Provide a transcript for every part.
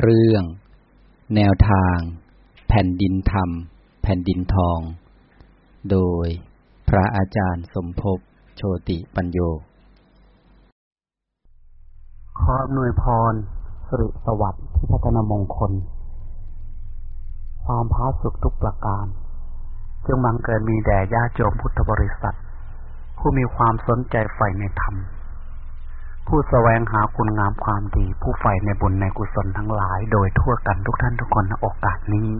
เรื่อง แนวทาง แผ่นดินธรรม แผ่นดินทอง โดยพระอาจารย์สมภพโชติปัญโย ขออำนวยพรสิริสวัสดิ์ที่พัฒนามงคล ความพาสุขทุกประการจงบังเกิดมีแด่ญาติโยมพุทธบริษัท ผู้มีความสนใจใฝ่ในธรรม ผู้แสวงหาคุณงามความดี ผู้ใฝ่ในบุญในกุศลทั้งหลาย โดยทั่วกันทุกท่านทุกคนในโอกาสนี้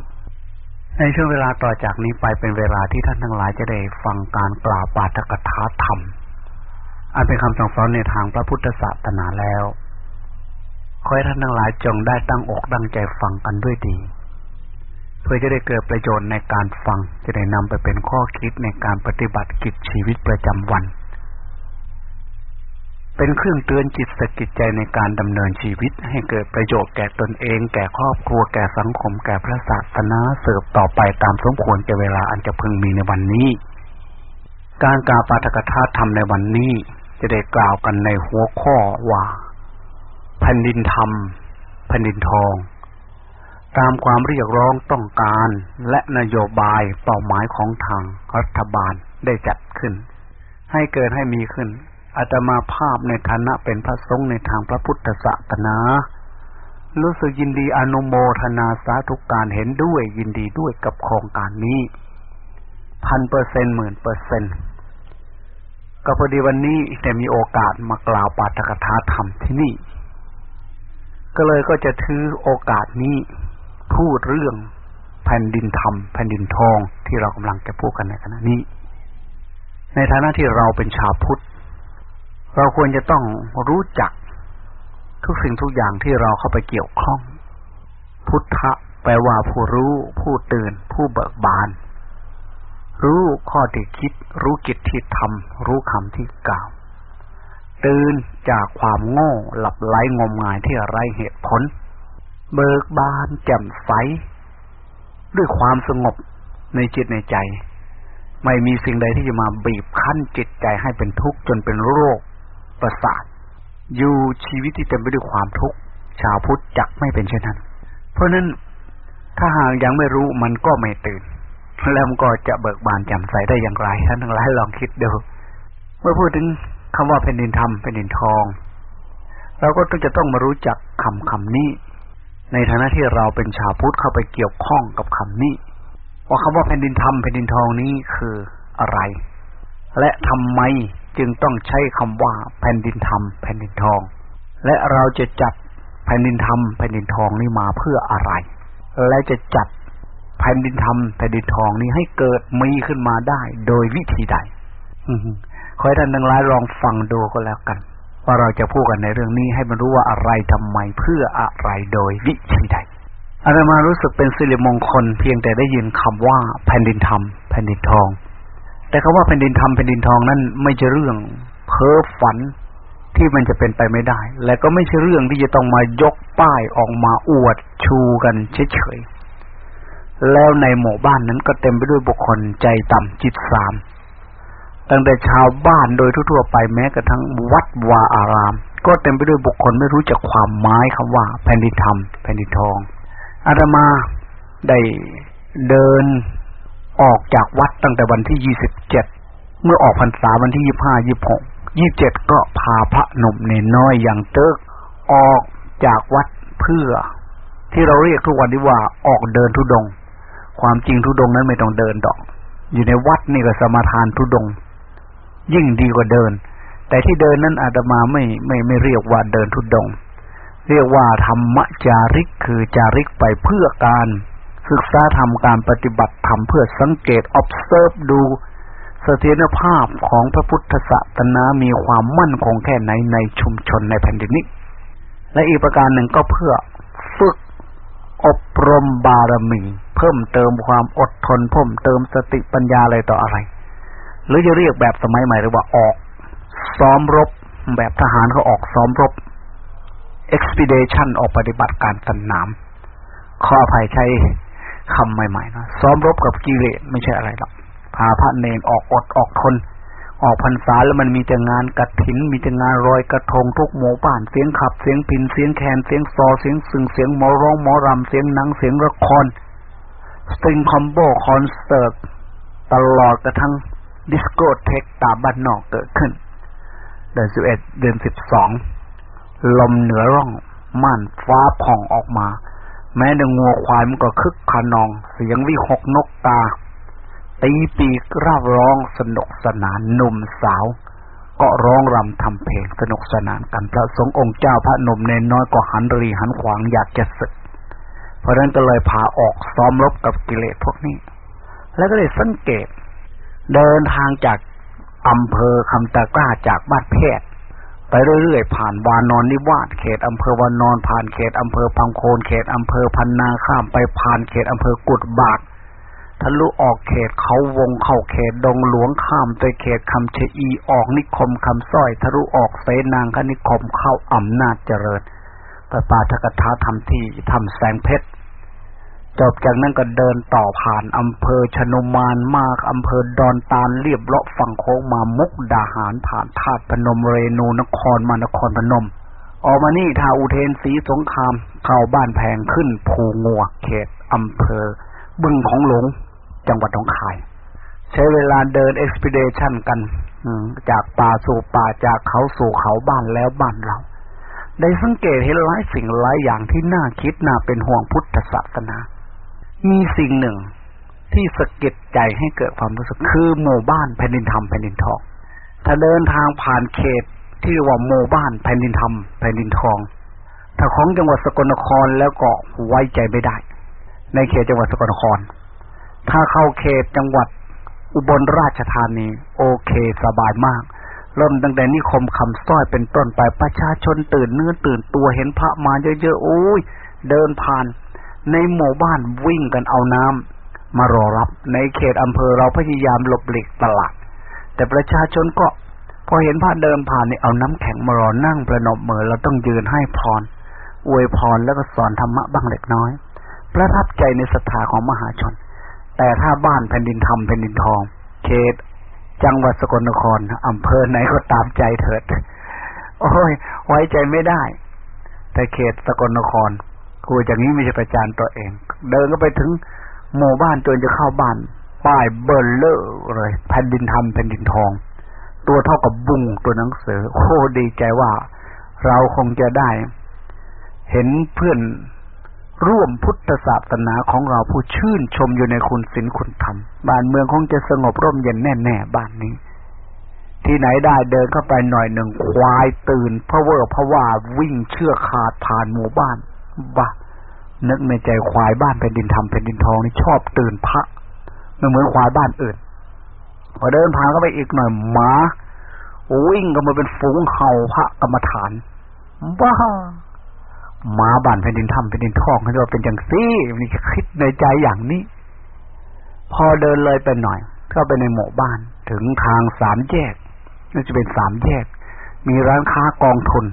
ในช่วงเวลาต่อจากนี้ไปเป็นเวลาที่ท่านทั้งหลายจะได้ฟังการกล่าวปาฐกถาธรรม อันเป็นคำสั่งสอนในทางพระพุทธศาสนาแล้วขอให้ท่านทั้งหลายจงได้ตั้งอกตั้งใจฟังกันด้วยดี เพื่อจะได้เกิดประโยชน์ในการฟัง จะได้นำไปเป็นข้อคิดในการปฏิบัติกิจชีวิตประจำวัน เป็นเครื่องเตือนจิตสกิจใจในการดำเนินชีวิตให้เกิดประโยชน์แก่ตนเอง แก่ครอบครัวแก่สังคม แก่พระศาสนาเสิร์ฟต่อไปตามสมควรแก่เวลาอันจะพึงมีในวันนี้ การกาปาฐกถาธรรมในวันนี้จะได้กล่าวกันในหัวข้อว่าแผ่นดินธรรมแผ่นดินทอง ตามความเรียกร้องต้องการและนโยบายเป้าหมายของทางรัฐบาลได้จัดขึ้น ให้เกิดให้มีขึ้น อาตมาภาพในฐานะเป็นพระสงฆ์ในทางพระพุทธศาสนา รู้สึกยินดีอนุโมทนาสาธุการเห็นด้วยยินดีด้วยกับโครงการนี้พันเปอร์เซ็นต์หมื่นเปอร์เซ็นต์ก็พอดีวันนี้ได้มีโอกาสมากล่าวปาฐกถาธรรมที่นี่ ก็เลยก็จะถือโอกาสนี้พูดเรื่องแผ่นดินธรรมแผ่นดินทองที่เรากำลังจะพูดกันในขณะนี้ ในฐานะที่เราเป็นชาวพุทธ เราควรจะต้องรู้จักทุกสิ่งทุกอย่างที่เราเข้าไปเกี่ยวข้อง พุทธะแปลว่าผู้รู้ ผู้ตื่น ผู้เบิกบาน รู้ข้อที่คิด รู้กิจที่ทำรู้คำที่กล่าว ตื่นจากความโง่หลับไหลงมงายที่ไร้เหตุผล เบิกบานแจ่มใส ด้วยความสงบในจิตในใจ ไม่มีสิ่งใดที่จะมาบีบคั้นจิตใจให้เป็นทุกข์จนเป็นโรค ประสาท อยู่ชีวิตที่เต็มไปด้วยความทุกข์ชาวพุทธจักไม่เป็นเช่นนั้น เพราะนั้นถ้าหากยังไม่รู้มันก็ไม่ตื่น แล้วมันก็จะเบิกบานแจ่มใสได้อย่างไรท่านทั้งหลายลองคิดดูเมื่อพูดถึงคำว่าแผ่นดินธรรมแผ่นดินทอง เราก็ต้องจะต้องมารู้จักคำคำนี้ ในฐานะที่เราเป็นชาวพุทธเข้าไปเกี่ยวข้องกับคำนี้ว่าคำว่าแผ่นดินธรรมแผ่นดินทองนี้คืออะไร และทำไมจึงต้องใช้คำว่าแผ่นดินธรรมแผ่นดินทอง และเราจะจัดแผ่นดินธรรมแผ่นดินทองนี้มาเพื่ออะไร และจะจัดแผ่นดินธรรมแผ่นดินทองนี้ให้เกิดมีขึ้นมาได้ โดยวิธีใดขอให้ท่านทั้งหลายลองฟังดูก็แล้วกัน ว่าเราจะพูดกันในเรื่องนี้ให้มันรู้ว่าอะไรทำไมเพื่ออะไรโดยวิธีใดอาตมารู้สึกเป็นสิริมงคลเพียงแต่ได้ยินคำว่าแผ่นดินธรรมแผ่นดินทอง แต่คำว่าแผ่นดินธรรมแผ่นดินทองนั้นไม่ใช่เรื่องเพ้อฝันที่มันจะเป็นไปไม่ได้ และก็ไม่ใช่เรื่องที่จะต้องมายกป้ายออกมาอวดชูกันเฉยๆแล้วในหมู่บ้านนั้นก็เต็มไปด้วยบุคคลใจต่ำจิตสาม ตั้งแต่ชาวบ้านโดยทั่วๆไปแม้กระทั่งวัดวาอาราม ก็เต็มไปด้วยบุคคลไม่รู้จักความหมายคำว่า แผ่นดินธรรมแผ่นดินทองอาตมาได้เดิน ออกจากวัดตั้งแต่วันที่ยี่สิบเจ็ดเมื่อออกพรรษาวันที่ยี่ห้ายี่หกยี่เจ็ดก็พาพระหนุ่มเนน้อยอย่างเติกออกจากวัดเพื่อ ที่เราเรียกทุกวันนี้ว่าออกเดินทุดง ความจริงทุดงนั้นไม่ต้องเดินดอก อยู่ในวัดนี่ก็สมาทานทุดง ยิ่งดีกว่าเดิน แต่ที่เดินนั้นอาตมาไม่ไม่ไม่เรียกว่าเดินทุดง เรียกว่าธรรมจาริกคือจาริกไปเพื่อการ ศึกษาทำการปฏิบัติธรรมเพื่อสังเกต observe ดูเสถียรภาพของพระพุทธศาสนามีความมั่นคงแค่ไหนในชุมชนในแผ่นดินนี้ และอีกประการหนึ่งก็เพื่อฝึกอบรมบารมี เพิ่มเติมความอดทนเพิ่มเติมสติปัญญาอะไรต่ออะไร หรือจะเรียกแบบสมัยใหม่หรือว่าออก ซ้อมรบแบบทหารเขาออกซ้อมรบ expedition ออกปฏิบัติการสนามขออภัยใช้ คำใหม่ๆนะซ้อมรบกับกิเลสไม่ใช่อะไรหรอกพาพระเนนออกอดออกทน ออกพรรษาแล้วมันมีแต่งานกระถิน มีแต่งานรอยกระทงทุกหมู่บ้านเสียงขับเสียงพินเสียงแคนเสียงซอเสียงซึงเสียงหมอร้องหมอรำเสียงหนังเสียงละครstring combo คอนเสิร์ตตลอดกระทั่งดิสโก้เธคตามบ้านนอกเกิดขึ้น เดือนสิบเอ็ดเดือนสิบสองลมเหนือร่องม่านฟ้าผ่องออกมา แม้แต่งัวควายมันก็คึกคะนอง เสียงวิหกนกกา ตีปีกร่าร้องสนุกสนานหนุ่มสาว ก็ร้องรำทำเพลงสนุกสนานกันพระสงฆ์องค์เจ้าพระหนุ่มเณรน้อยก็หันรีหันขวางอยากจะสึก เพราะนั้นก็เลยพาออกซ้อมรบกับกิเลสพวกนี้ แล้วก็เลยสังเกต เดินทางจากอำเภอคำตะกร้าจากบ้านแพทย์ ไปเรื่อยๆผ่านวานอนนิวาสเขตอำเภอวานอนผ่านเขตอำเภอพังโคนเขตอำเภอพันนาข้ามไปผ่านเขตอำเภอกุดบากทะลุออกเขตเขาวงเข้าเขตดงหลวงข้ามไปเขตคำเชอีออกนิคมคำสร้อยทะลุออกเสนางคนิคมเข้าอำนาจเจริญไปปาทกถาทำที่ทำแสงเพชร จบจากนั้นก็เดินต่อผ่านอำเภอชนุมานมากอำเภอดอนตาลเรียบเลาะฝั่งโค้งมามุกดาหารผ่านธาตุพนมเรนูนครมานครพนม ออกมานี่ทาอุเทนศรีสงครามเข้าบ้านแพงขึ้นภูงัวเขตอำเภอ บึงของหลวงจังหวัดหนองคาย ใช้เวลาเดินเอ็กซ์เพดชันกันจากป่าสู่ป่าจากเขาสู่เขาบ้านแล้วบ้านเรา ได้สังเกตเห็นหลายสิ่งหลายอย่างที่น่าคิดน่าเป็นห่วงพุทธศาสนา มีสิ่งหนึ่งที่สะกิดใจให้เกิดความรู้สึกคือหมู่บ้านแผ่นดินธรรมแผ่นดินทอง ถ้าเดินทางผ่านเขตที่ว่าหมู่บ้านแผ่นดินธรรมแผ่นดินทอง ถ้าของจังหวัดสกลนครแล้วก็ไว้ใจไม่ได้ ในเขตจังหวัดสกลนคร ถ้าเข้าเขตจังหวัดอุบลราชธานีโอเคสบายมากเริ่มตั้งแต่นิคมคำสร้อยเป็นต้นไปประชาชนตื่นเนื้อตื่นตัวเห็นพระมาเยอะๆโอ้ยเดินผ่าน ในหมู่บ้านวิ่งกันเอาน้ำมารอรับ ในเขตอำเภอเราพยายามหลบหลีกตลาด แต่ประชาชนก็ พอเห็นพระเดินผ่านนี่เอาน้ำแข็งมารอนั่งประนมมือเราต้องยืนให้พร อวยพรแล้วก็สอนธรรมะบ้างเล็กน้อย ประทับใจในศรัทธาของมหาชน แต่ถ้าบ้านแผ่นดินธรรมแผ่นดินทอง เขต จังหวัดสกลนครอำเภอไหนก็ตามใจเถิด โอ้ย ไว้ใจไม่ได้ แต่เขตสกลนคร กูอย่างนี้ไม่ใช่ประจานตัวเอง เดินก็ไปถึงหมู่บ้านจนจะเข้าบ้าน ป้ายเบลเลอร์เลยแผ่นดินธรรมแผ่นดินทอง ตัวเท่ากับบุ้งตัวหนังสือ โอ้ดีใจว่าเราคงจะได้ เห็นเพื่อนร่วมพุทธศาสนาของเราผู้ชื่นชมอยู่ในคุณศีลคุณธรรม บ้านเมืองคงจะสงบร่มเย็นแน่ๆบ้านนี้ ที่ไหนได้เดินเข้าไปหน่อยหนึ่งควายตื่นเพราะว่าเพราะว่าวิ่งเชือกขาดผ่านหมู่บ้าน บ้านึกในใจควายบ้านเป็นดินธรรมเป็นดินทองนี่ชอบตื่นพระไม่เหมือนควายบ้านอื่นพอเดินผ่านก็ไปอีกหน่อยหมาวิ่งก็มาเป็นฝูงเห่าพระกรรมฐานบ้ามาบ้านแผ่นดินทำแผ่นดินทองเขาจะเป็นอย่างซี่นี่คิดในใจอย่างนี้ พอเดินเลยไปหน่อยเข้าไปในหมู่บ้านถึงทางสามแยกน่าจะเป็นสามแยก มีร้านค้ากองทุน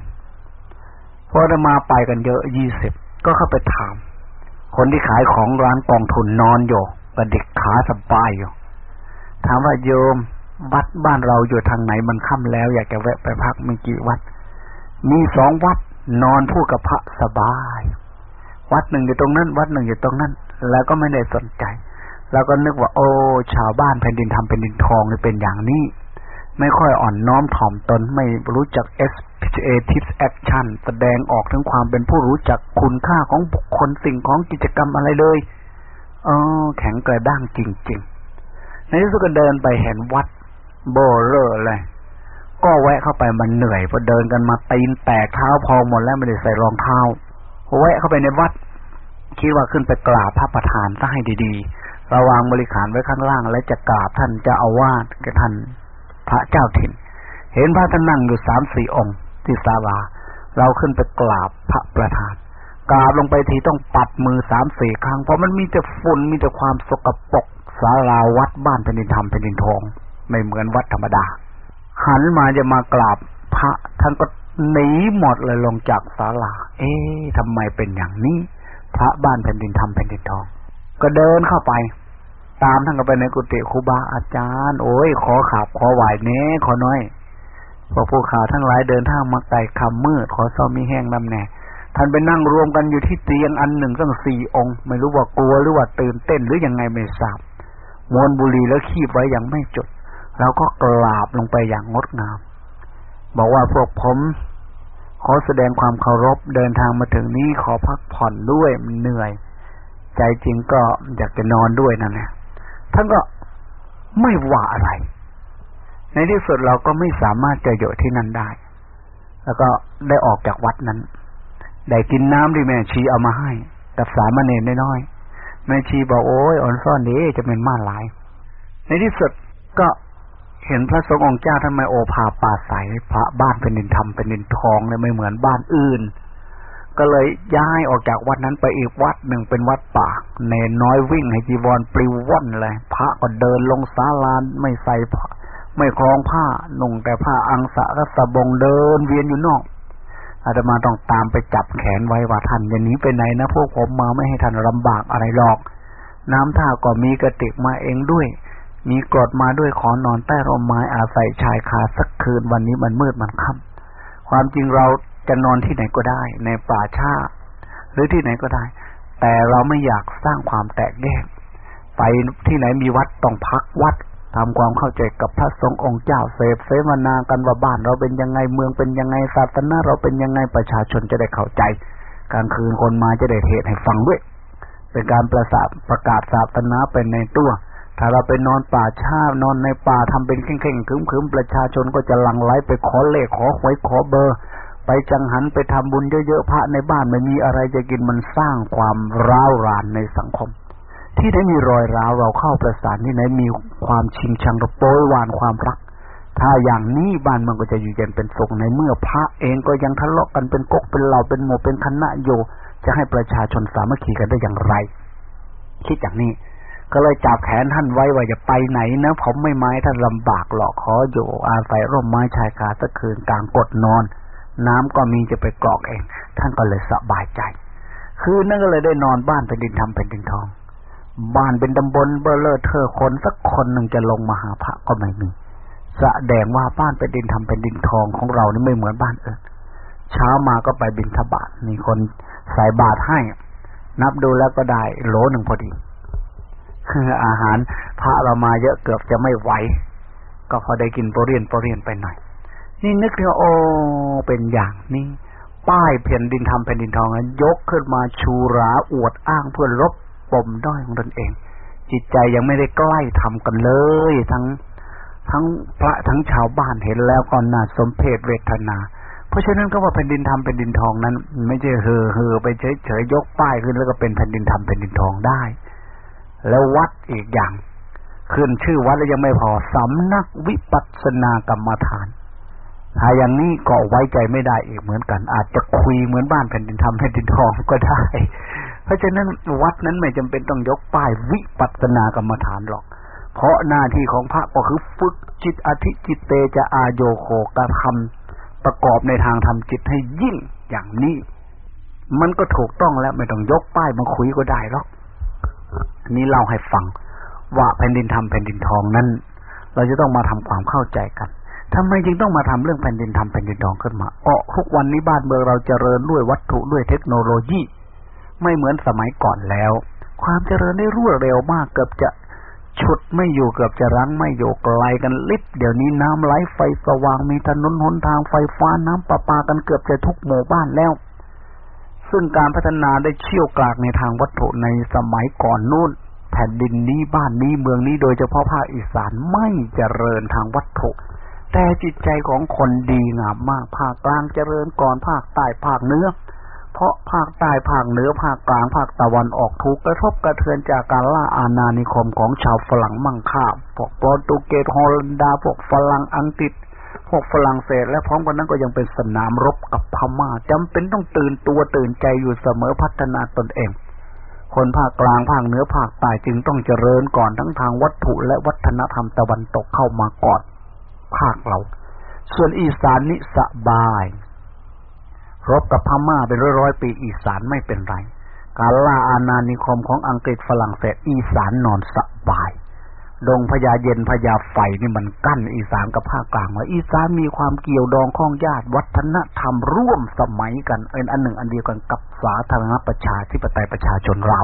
พอจะมาไปกันเยอะยี่สิบก็เข้าไปถาม คนที่ขายของร้านกองทุนนอนอยู่กระดิกขาสบายอยู่ ถามว่าโยมวัดบ้านเราอยู่ทางไหนมันค่ำแล้ว อยากจะแวะไปพักมีกี่วัด มีสองวัดนอนพูดกับพระสบาย วัดหนึ่งอยู่ตรงนั้น วัดหนึ่งอยู่ตรงนั้น แล้วก็ไม่ได้สนใจ แล้วก็นึกว่า โอ้ ชาวบ้านแผ่นดินทำเป็นดินทองเป็นอย่างนี้ ไม่ค่อยอ่อนน้อมถ่อมตนไม่รู้จัก SPA Tips Action แสดงออกถึงความเป็นผู้รู้จักคุณค่าของบุคคลสิ่งของกิจกรรมอะไรเลยเออแข็งกระด้างจริง ๆ ในที่สุดก็เดินไปเห็นวัดโบเลอร์เลย ก็แวะเข้าไปมันเหนื่อยพอเดินกันมาตีนแตกเท้าพองหมดแล้วไม่ได้ใส่รองเท้าแวะเข้าไปในวัด คิดว่าขึ้นไปกราบพระประธานซะให้ดีๆ ระวางบริขารไว้ข้างล่างและจะกราบท่านจะเอาวาดกับท่าน พระเจ้าถิ่น เห็นพระท่านนั่งอยู่สามสี่องค์ ที่ศาลา เราขึ้นไปกราบพระประธาน กราบลงไปทีต้องปัดมือสามสี่ครั้ง เพราะมันมีแต่ฝุ่นมีแต่ความสกปรกศาลาวัดบ้านแผ่นดินธรรมแผ่นดินทอง ไม่เหมือนวัดธรรมดา หันมาจะมากราบพระท่านก็หนีหมดเลยลงจากศาลา เอ๊ะทำไมเป็นอย่างนี้ พระบ้านแผ่นดินทำแผ่นดินทอง ก็เดินเข้าไป ตามท่านก็ไปในกุฏิครูบาอาจารย์ โอ้ย ขอขับขอไหวเน้ขอน้อยพวกผู้ข่าวทั้งหลายเดินทางมาไกลคำมืดขอซ้อมมีแห้งนำแน่ท่านไปนั่งรวมกันอยู่ที่เตียงอันหนึ่งตั้งสี่องค์ ไม่รู้ว่ากลัวหรือว่าตื่นเต้นหรือยังไงไม่ทราบมวนบุรีแล้วขีบไว้อย่างไม่จดแล้วก็กราบลงไปอย่างงดงาม บอกว่าพวกผม ขอแสดงความเคารพเดินทางมาถึงนี้ขอพักผ่อนด้วยมันเหนื่อย ใจจริงก็อยากจะนอนด้วยนั่นแหละ ท่านก็ไม่ว่าอะไร ในที่สุดเราก็ไม่สามารถจะอยู่ที่นั่นได้ แล้วก็ได้ออกจากวัดนั้น ได้กินน้ำที่แม่ชีเอามาให้ กับสามเณรน้อยๆแม่ชีบอกโอ้ยอ่อนซ่อนดีจะเป็นม่านหลาย ในที่สุดก็เห็นพระสงฆ์องค์เจ้าทำไมโอภาป่าใสพระบ้านเป็นดินทำเป็นดินทองเลยไม่เหมือนบ้านอื่น ก็เลยย้ายออกจากวัดนั้นไปอีกวัดหนึ่งเป็นวัดป่าเนน้อยวิ่งให้จีวรปลิวว่อนเลยพระก็เดินลงศาลานไม่ใส่ผ้าไม่คล้องผ้านุ่งแต่ผ้าอังสะกสบงเดินเวียนอยู่นอกอาตมาต้องตามไปจับแขนไว้ว่าท่านอย่านี้ไปไหนนะพวกผมมาไม่ให้ท่านลำบากอะไรหรอก น้ำท่าก็มีกระติกมาเองด้วย มีกรดมาด้วยขอนอนใต้ร่มไม้อาศัยชายคาสักคืนวันนี้มันมืดมันค่ำความจริงเรา จะนอนที่ไหนก็ได้ ในป่าชาหรือที่ไหนก็ได้ แต่เราไม่อยากสร้างความแตกแยก ไปที่ไหนมีวัดต้องพักวัดทำความเข้าใจกับพระสงฆ์องค์เจ้าเสพเสวนากันว่าบ้านเราเป็นยังไงเมืองเป็นยังไงศาสนาเราเป็นยังไงประชาชนจะได้เข้าใจกลางคืนคนมาจะได้เทศให้ฟังด้วย เป็นการประสาประกาศศาสนาเป็นในตัว ถ้าเราไปนอนป่าชานอนในป่าทำเป็นเข่งๆคึมๆประชาชนก็จะหลั่งไหลไปขอเลขขอหวยขอเบอร์ ไปจังหันไปทำบุญเยอะๆพระในบ้านไม่มีอะไรจะกินมันสร้างความร้าวรานในสังคม ที่ไหนมีรอยร้าวเราเข้าประสานที่ไหนมีความชิงชังระโปยวานความรัก ถ้าอย่างนี้บ้านมันก็จะอยู่เย็นเป็นสุขในเมื่อพระเองก็ยังทะเลาะกันเป็นกกเป็นเหล่าเป็นหมู่เป็นคณะโยจะให้ประชาชนสามัคคีกันได้อย่างไร คิดอย่างนี้ ก็เลยจับแขนท่านไว้ว่าจะไปไหนนะผมไม่ไม้ท่านลำบากหรอกขออยู่อาศัยร่มไม้ชายคาสักคืนกลางกดนอน น้ำก็มีจะไปกรอกเอง ท่านก็เลยสบายใจ คืนนั้นก็เลยได้นอนบ้านเป็นดินทำเป็นดินทอง บ้านเป็นตำบลเบลเลอร์เธอคนสักคนหนึ่งจะลงมาหาพระก็ไม่มีแสดงว่าบ้านเป็นดินทำเป็นดินทองของเรานี่ไม่เหมือนบ้านอื่นเช้ามาก็ไปบินทบาทมีคนใส่บาตรให้ นับดูแล้วก็ได้โหลหนึ่งพอดีอาหารพระเรามาเยอะเกือบจะไม่ไหว ก็พอได้กินโปรเรียนโปรเรียนไปหน่อย นี่นึกถึงโอ้เป็นอย่างนี้ ป้ายแผ่นดินทำแผ่นดินทองยกขึ้นมาชูราอวดอ้างเพื่อลบปมด้อยของตนเอง จิตใจยังไม่ได้ใกล้ทำกันเลย ทั้งทั้งพระทั้งชาวบ้านเห็นแล้วก็น่าสมเพชเวทนา เพราะฉะนั้นก็ว่าแผ่นดินทำแผ่นดินทองนั้น ไม่ใช่เฮอเฮอไปเฉยเฉยยกป้ายขึ้นแล้วก็เป็นแผ่นดินทำแผ่นดินทองได้ แล้ววัดอีกอย่างขึ้นชื่อวัดแล้วยังไม่พอสำนักวิปัสสนากรรมฐาน ถ้าอย่างนี้ก็ไว้ใจไม่ได้อีกเหมือนกัน อาจจะคุยเหมือนบ้านแผ่นดินทำแผ่นดินทองก็ได้ เพราะฉะนั้นวัดนั้นไม่จำเป็นต้องยกป้ายวิปัสสนากรรมฐานหรอก เพราะหน้าที่ของพระก็คือฝึกจิตอธิจิตเตจะอาโยโคกระทำประกอบในทางทำจิตให้ยิ่งอย่างนี้ มันก็ถูกต้องแล้วไม่ต้องยกป้ายมาคุยก็ได้หรอกนี้เล่าให้ฟังว่าแผ่นดินทำแผ่นดินทองนั้น เราจะต้องมาทำความเข้าใจกัน ทำไมจึงต้องมาทำเรื่องแผ่นดินทำแผ่นดินทองขึ้นมาเออทุกวันนี้บ้านเมืองเราเจริญด้วยวัตถุด้วยเทคโนโลยี ไม่เหมือนสมัยก่อนแล้ว ความเจริญได้รวดเร็วมากเกือบจะชุดไม่อยู่เกือบจะรั้งไม่อยู่ไกลกันลิบเดี๋ยวนี้น้ำไหลไฟสว่างมีถนนหนทางไฟฟ้าน้ำประปากันเกือบจะทุกหมู่บ้านแล้ว ซึ่งการพัฒนาได้เชี่ยวกรากในทางวัตถุในสมัยก่อนนู้นแผ่นดินนี้บ้านนี้เมืองนี้โดยเฉพาะภาคอีสานไม่เจริญทางวัตถุ แต่จิตใจของคนดีงามมาก ภาคกลางเจริญก่อนภาคใต้ภาคเหนือ เพราะภาคใต้ภาคเหนือภาคกลางภาคตะวันออกถูกกระทบกระเทือนจากการล่าอาณานิคมของชาวฝรั่งมั่งค่าพวกโปรตุเกสฮอลันดาพวกฝรั่งอังกฤษพวกฝรั่งเศสและพร้อมกันนั้นก็ยังเป็นสนามรบกับพม่าจำเป็นต้องตื่นตัวตื่นใจอยู่เสมอพัฒนาตนเอง คนภาคกลางภาคเหนือภาคใต้จึงต้องเจริญก่อนทั้งทางวัตถุและวัฒนธรรมตะวันตกเข้ามาก่อน ภาคเรา ส่วนอีสานนิสบาย รบกับพม่าเป็นร้อยร้อยปีอีสานไม่เป็นไร การล่าอาณานิคมของอังกฤษฝรั่งเศสอีสานนอนสบาย ดงพญาเย็นพญาไฟนี่มันกั้นอีสานกับภาคกลางไว้อีสานมีความเกี่ยวดองข้องญาติวัฒนธรรมร่วมสมัยกันเป็นอันหนึ่งอันเดียวกันกับสาธารณประชาธิปไตยประชาชนเรา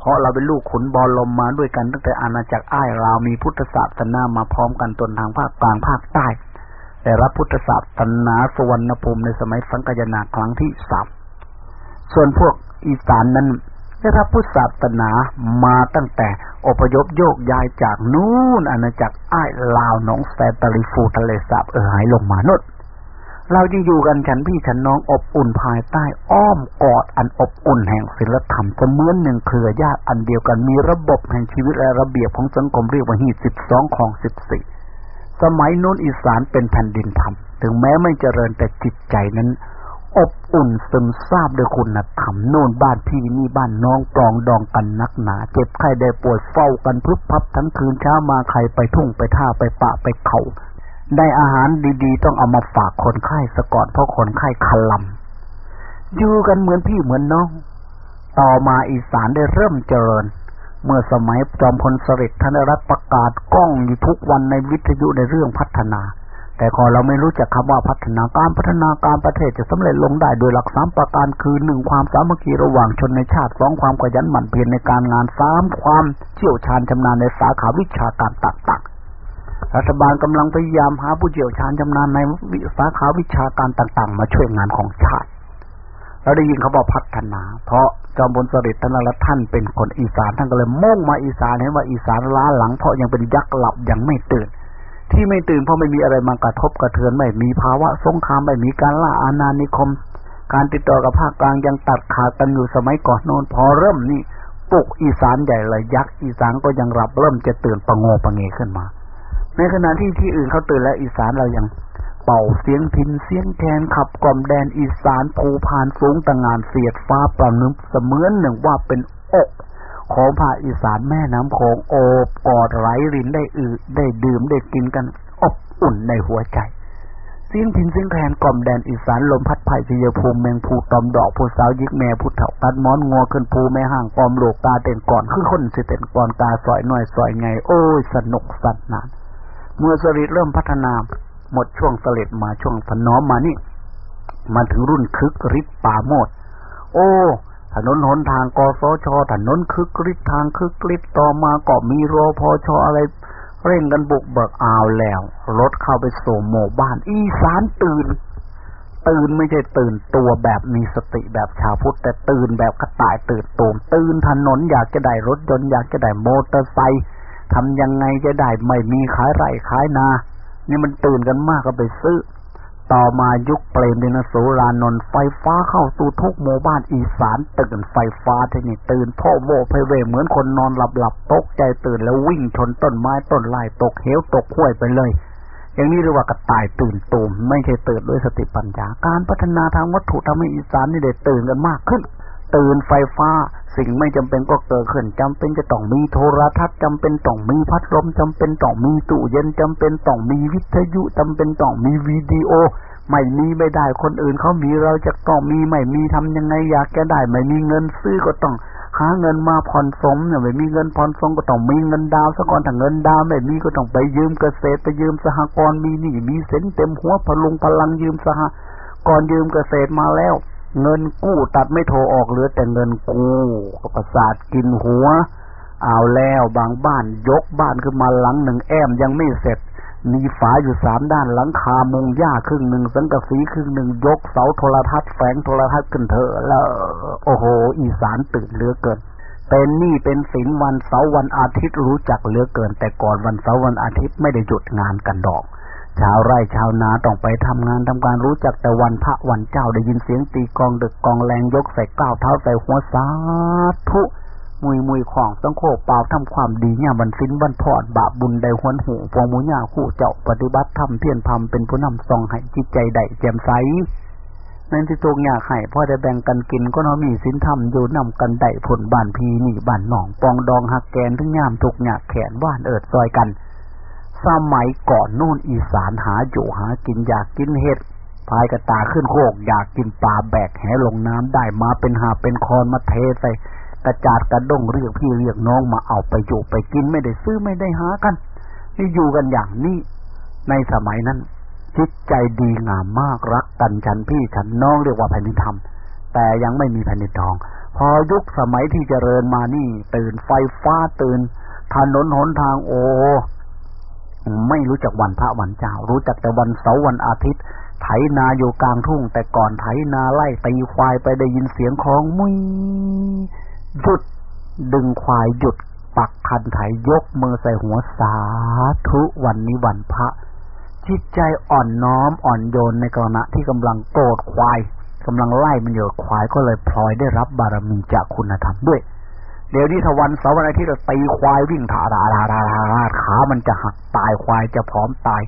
เพราะเราเป็นลูกขุนบอลลมมาด้วยกันตั้งแต่อาณาจักรอ้ายเรามีพุทธศาสนามาพร้อมกันตนทางภาคกลางภาคใต้แต่รับพุทธศาสนาสวรรณภูมิในสมัยสังกยนาครั้งที่สามส่วนพวกอีสานนั้นได้รับพุทธศาสนามาตั้งแต่อพยพโยกย้ายจากนู่นอาณาจักรอ้ายลาวหนองแสตริฟูทะเลสาบเออหายลงมาโนด เราจะอยู่กันฉันพี่ฉันน้องอบอุ่นภายใต้อ้อมกอดอันอบอุ่นแห่งศิลธรรมเสมือนหนึ่งเครือญาติอันเดียวกันมีระบบแห่งชีวิตและระเบียบของสังคมเรียกว่าฮีสิบสองของสิบสี่สมัยโน้นอีสานเป็นแผ่นดินธรรม ถึงแม้ไม่เจริญแต่จิตใจนั้น อบอุ่นซึมซาบด้วยคุณธรรมโน่นบ้านพี่นี่บ้านน้องปลองดองกันนักหนา เจ็บไข้ได้ป่วยเฝ้ากันพึบพับทั้งคืนเช้ามาใครไปทุ่งไปท่าไปปะไปเขา ได้อาหารดีๆ ต้องเอามาฝากคนไข้สะก่อนเพราะคนไข้คลำอยู่กันเหมือนพี่เหมือนน้อง ต่อมาอีสานได้เริ่มเจริญ เมื่อสมัยจอมพลสฤษดิ์ท่านได้รับประกาศกล้องอยู่ทุกวันในวิทยุในเรื่องพัฒนา แต่พอเราไม่รู้จักคำว่าพัฒนาการพัฒนาการประเทศจะสำเร็จลงได้โดยหลักสามประการคือหนึ่งความสามัคคีระหว่างชนในชาติสองความขยันหมั่นเพียรในการงานสามความเชี่ยวชาญชำนาญในสาขาวิชาการต่างๆ รัฐบาลกำลังพยายามหาผู้เชี่ยวชาญชำนาญในสาขาวิชาการต่างๆ มาช่วยงานของชาติ เราได้ยินเขาบอกพัฒนา เพราะจอมพลสฤษดิ์ท่านละท่านเป็นคนอีสานท่านก็เลยมุ่งมาอีสานเห็นว่าอีสานล้าหลังเพราะยังเป็นยักษ์หลับยังไม่ตื่น ที่ไม่ตื่นเพราะไม่มีอะไรมากระทบกระเทือนไม่มีภาวะสงครามไม่มีการล่าอาณานิคม การติดต่อกับภาคกลางยังตัดขาดกันอยู่สมัยก่อนโน้นพอเริ่มนี่ปลุกอีสานใหญ่เลยยักษ์อีสานก็ยังหลับเริ่มจะตื่นประงงประเงขึ้นมา ในขณะที่ที่อื่นเขาตื่นแล้วอีสานเรายังเป่าเสียงพินเสียงแคนขับกล่อมแดนอีสานภูพานสูงต่างงานเสียดฟ้าประนึกเสมือนหนึ่งว่าเป็นอกของภาคอีสานแม่น้ำโขงโอบกอดไหลรินได้อือได้ดื่มได้กินกันอบอุ่นในหัวใจเสียงพินเสียงแคนกล่อมแดนอีสานลมพัดไผ่ชยภูมิแมงภูตอมดอกผู้สาวยิกแม่ผู้เฒ่าตัดม้อนงัวขึ้นภูแม่ห่างปอมโลกตาเต้นก่อนคือคนสิเต้นก่อนตาสอยหน่อยสอยไง โอ้ยสนุกสนาน เมื่อสริเริ่มพัฒนา หมดช่วงเสล็ดมาช่วงถนอมมานี่มาถึงรุ่นคึกฤทธิ์ป่าโมดโอ้ถนนหนทางกสชถนนคึกฤทธิ์ทางคึกฤทธิ์ต่อมาก็มีรอพอชออะไร เร่งกันบุกเบิกอ่าวแล้วรถเข้าไปส่งหมู่บ้าน อีสานตื่น ตื่นไม่ใช่ตื่นตัวแบบมีสติแบบชาวพุทธแต่ตื่นแบบกระต่ายตื่นตูมตื่นถนนอยากจะได้รถยนต์อยากจะได้มอเตอร์ไซค์ ทำยังไงจะได้ไม่มีขายไร่ขายนา นี่มันตื่นกันมากก็ไปซื้อ ต่อมายุคเปรมดินสุรานนท์ไฟฟ้าเข้าสู่ทุกหมู่บ้านอีสานตื่นไฟฟ้าที่นี่ตื่นพ่อโมเพเวเหมือนคนนอนหลับหลับตกใจตื่นแล้ววิ่งชนต้นไม้ต้นไม้ตกเหวตกห้วยไปเลย อย่างนี้เรียกว่ากระต่ายตื่นตูมไม่ใช่ตื่นด้วยสติปัญญา การพัฒนาทางวัตถุทำให้อีสานนี่เด็ดตื่นกันมากขึ้น ตื่นไฟฟ้า สิ่งไม่จำเป็นก็เกิดขึ้นจำเป็นจะต้องมีโทรทัศน์จำเป็นต้องมีพัดลมจำเป็นต้องมีตู้เย็นจำเป็นต้องมีวิทยุจำเป็นต้องมีวิดีโอ ไม่มีไม่ได้คนอื่นเขามีเราจะต้องมีไม่มีทำยังไงอยากจะได้ ไม่มีเงินซื้อก็ต้องหาเงินมาผ่อนสมเนี่ยไม่มีเงินผ่อนสมก็ต้องมีเงินดาวซะก่อนถ้าเงินดาวไม่มีก็ต้องไปยืมเกษตรไปยืมสหกรณ์มีนี่มีเส้นเต็มหัวพลุงพลังยืมสหก่อนยืมเกษตรมาแล้ว เงินกู้ตัดไม่โทรออกเหลือแต่เงินกู้กประสาทกินหัว เอาแล้วบางบ้านยกบ้านขึ้นมาหลังหนึ่งแอมยังไม่เสร็จ มีฝาอยู่สามด้านหลังคามุงหญ้าครึ่งหนึ่งสังกะสีครึ่งหนึ่งยกเสาโทรทัศน์แฝงโทรทัศน์ขึ้นเถอะแล้ว โอ้โห อีสานตื่นเหลือเกินเป็นนี่เป็นศิลวันเสาร์วันอาทิตย์รู้จักเหลือเกิน แต่ก่อนวันเสาร์วันอาทิตย์ไม่ได้หยุดงานกันดอก ชาวไร่ชาวนาต้องไปทำงานทำการรู้จักแต่วันพระวันเจ้าได้ยินเสียงตีกองดึกกองแรงยกใส่ก้าวเท้าใส่หัวสาธุมุยมุยของต้องโคเปล่าทำความดีเนี่ยบันฟินบันพอดบาปบุญใดหวนหูพวงมูญ่าคู่เจ้าปฏิบัติธรรมเพียรพำเป็นผู้นำทรงให้จิตใจใดแจ่มใสนั่นที่ตรงอยากให้พ่อได้แบ่งกันกินก็น้อมีสินธรรมอยู่นำกันได้ผลบานพีนี่บานหนองปองดองหักแกนทั้งยามทุกหยาแขนว่านเอิดซอยกัน สมัยก่อนนู่นอีสานหาอยู่หากินอยากกินเห็ดพายกระตาขึ้นโคก อยากกินปลาแบกแหลงน้ำได้มาเป็นหาเป็นคอนมาเทใส่กระจาดกระด้งเรียกพี่เรียกน้องมาเอาไปอยู่ไปกินไม่ได้ซื้อไม่ได้หากันนี่อยู่กันอย่างนี้ ในสมัยนั้นจิตใจดีงามมากรักกันฉันพี่ฉันน้องเรียกว่าแผ่นดินธรรม แต่ยังไม่มีแผ่นดินทอง พอยุคสมัยที่เจริญมานี่ ตื่นไฟฟ้าตื่นถนนหนทางโอ ไม่รู้จักวันพระวันเจ้า รู้จักแต่วันเสาร์วันอาทิตย์ ไถนาอยู่กลางทุ่ง แต่ก่อนไถนาไล่ตีควายไปได้ยินเสียงของมุยหยุดดึงควายหยุดปักคันไถยกมือใส่หัวสาธุวันนี้วันพระ จิตใจอ่อนน้อมอ่อนโยนในกรณะที่กำลังโกรธควายกำลังไล่มันอยู่ควายก็เลยพลอยได้รับบารมีจากคุณธรรมด้วย เดี๋ยวนี้ถ้าวันเสาร์วันอาทิตย์เราตีควายวิ่งถาราราราราขามันจะหักตายควายจะพร้อมตาย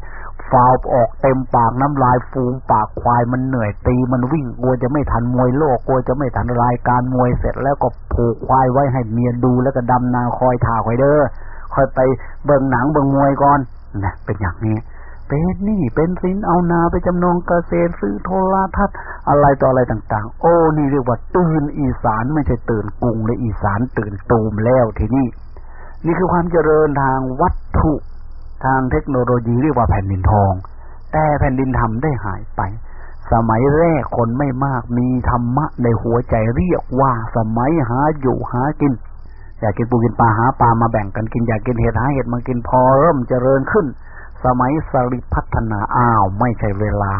ฟาวออกเต็มปากน้ำลายฟูงปากควายมันเหนื่อยตีมันวิ่งกลัวจะไม่ทันมวยโลกกลัวจะไม่ทันรายการมวยเสร็จแล้วก็ผูกควายไว้ให้เมียดูแล้วก็ดำนาคอยท่าคอยเด้อคอยไปเบิ่งหนังเบิ่งมวยก่อนนะเป็นอย่างนี้ เป็นนี่เป็นสินเอานาไปจำนองเกษตรซื้อโทรทัศน์อะไรต่ออะไรต่าง ๆ โอ้นี่เรียกว่าตื่นอีสานไม่ใช่ตื่นกรุงเลยอีสานตื่นตูมแล้วทีนี้นี่คือความเจริญทางวัตถุทางเทคโนโลยีเรียกว่าแผ่นดินทอง แต่แผ่นดินทำได้หายไป สมัยแรกคนไม่มากมีธรรมะในหัวใจเรียกว่าสมัยหาอยู่หากินอยากกินปูกินปลาหาปลามาแบ่งกันกินอยากกินเห็ดหาเห็ดมากินพอเริ่มเจริญขึ้น สมัยสฤษดิ์พัฒนาอ้าว ไม่ใช่เวลา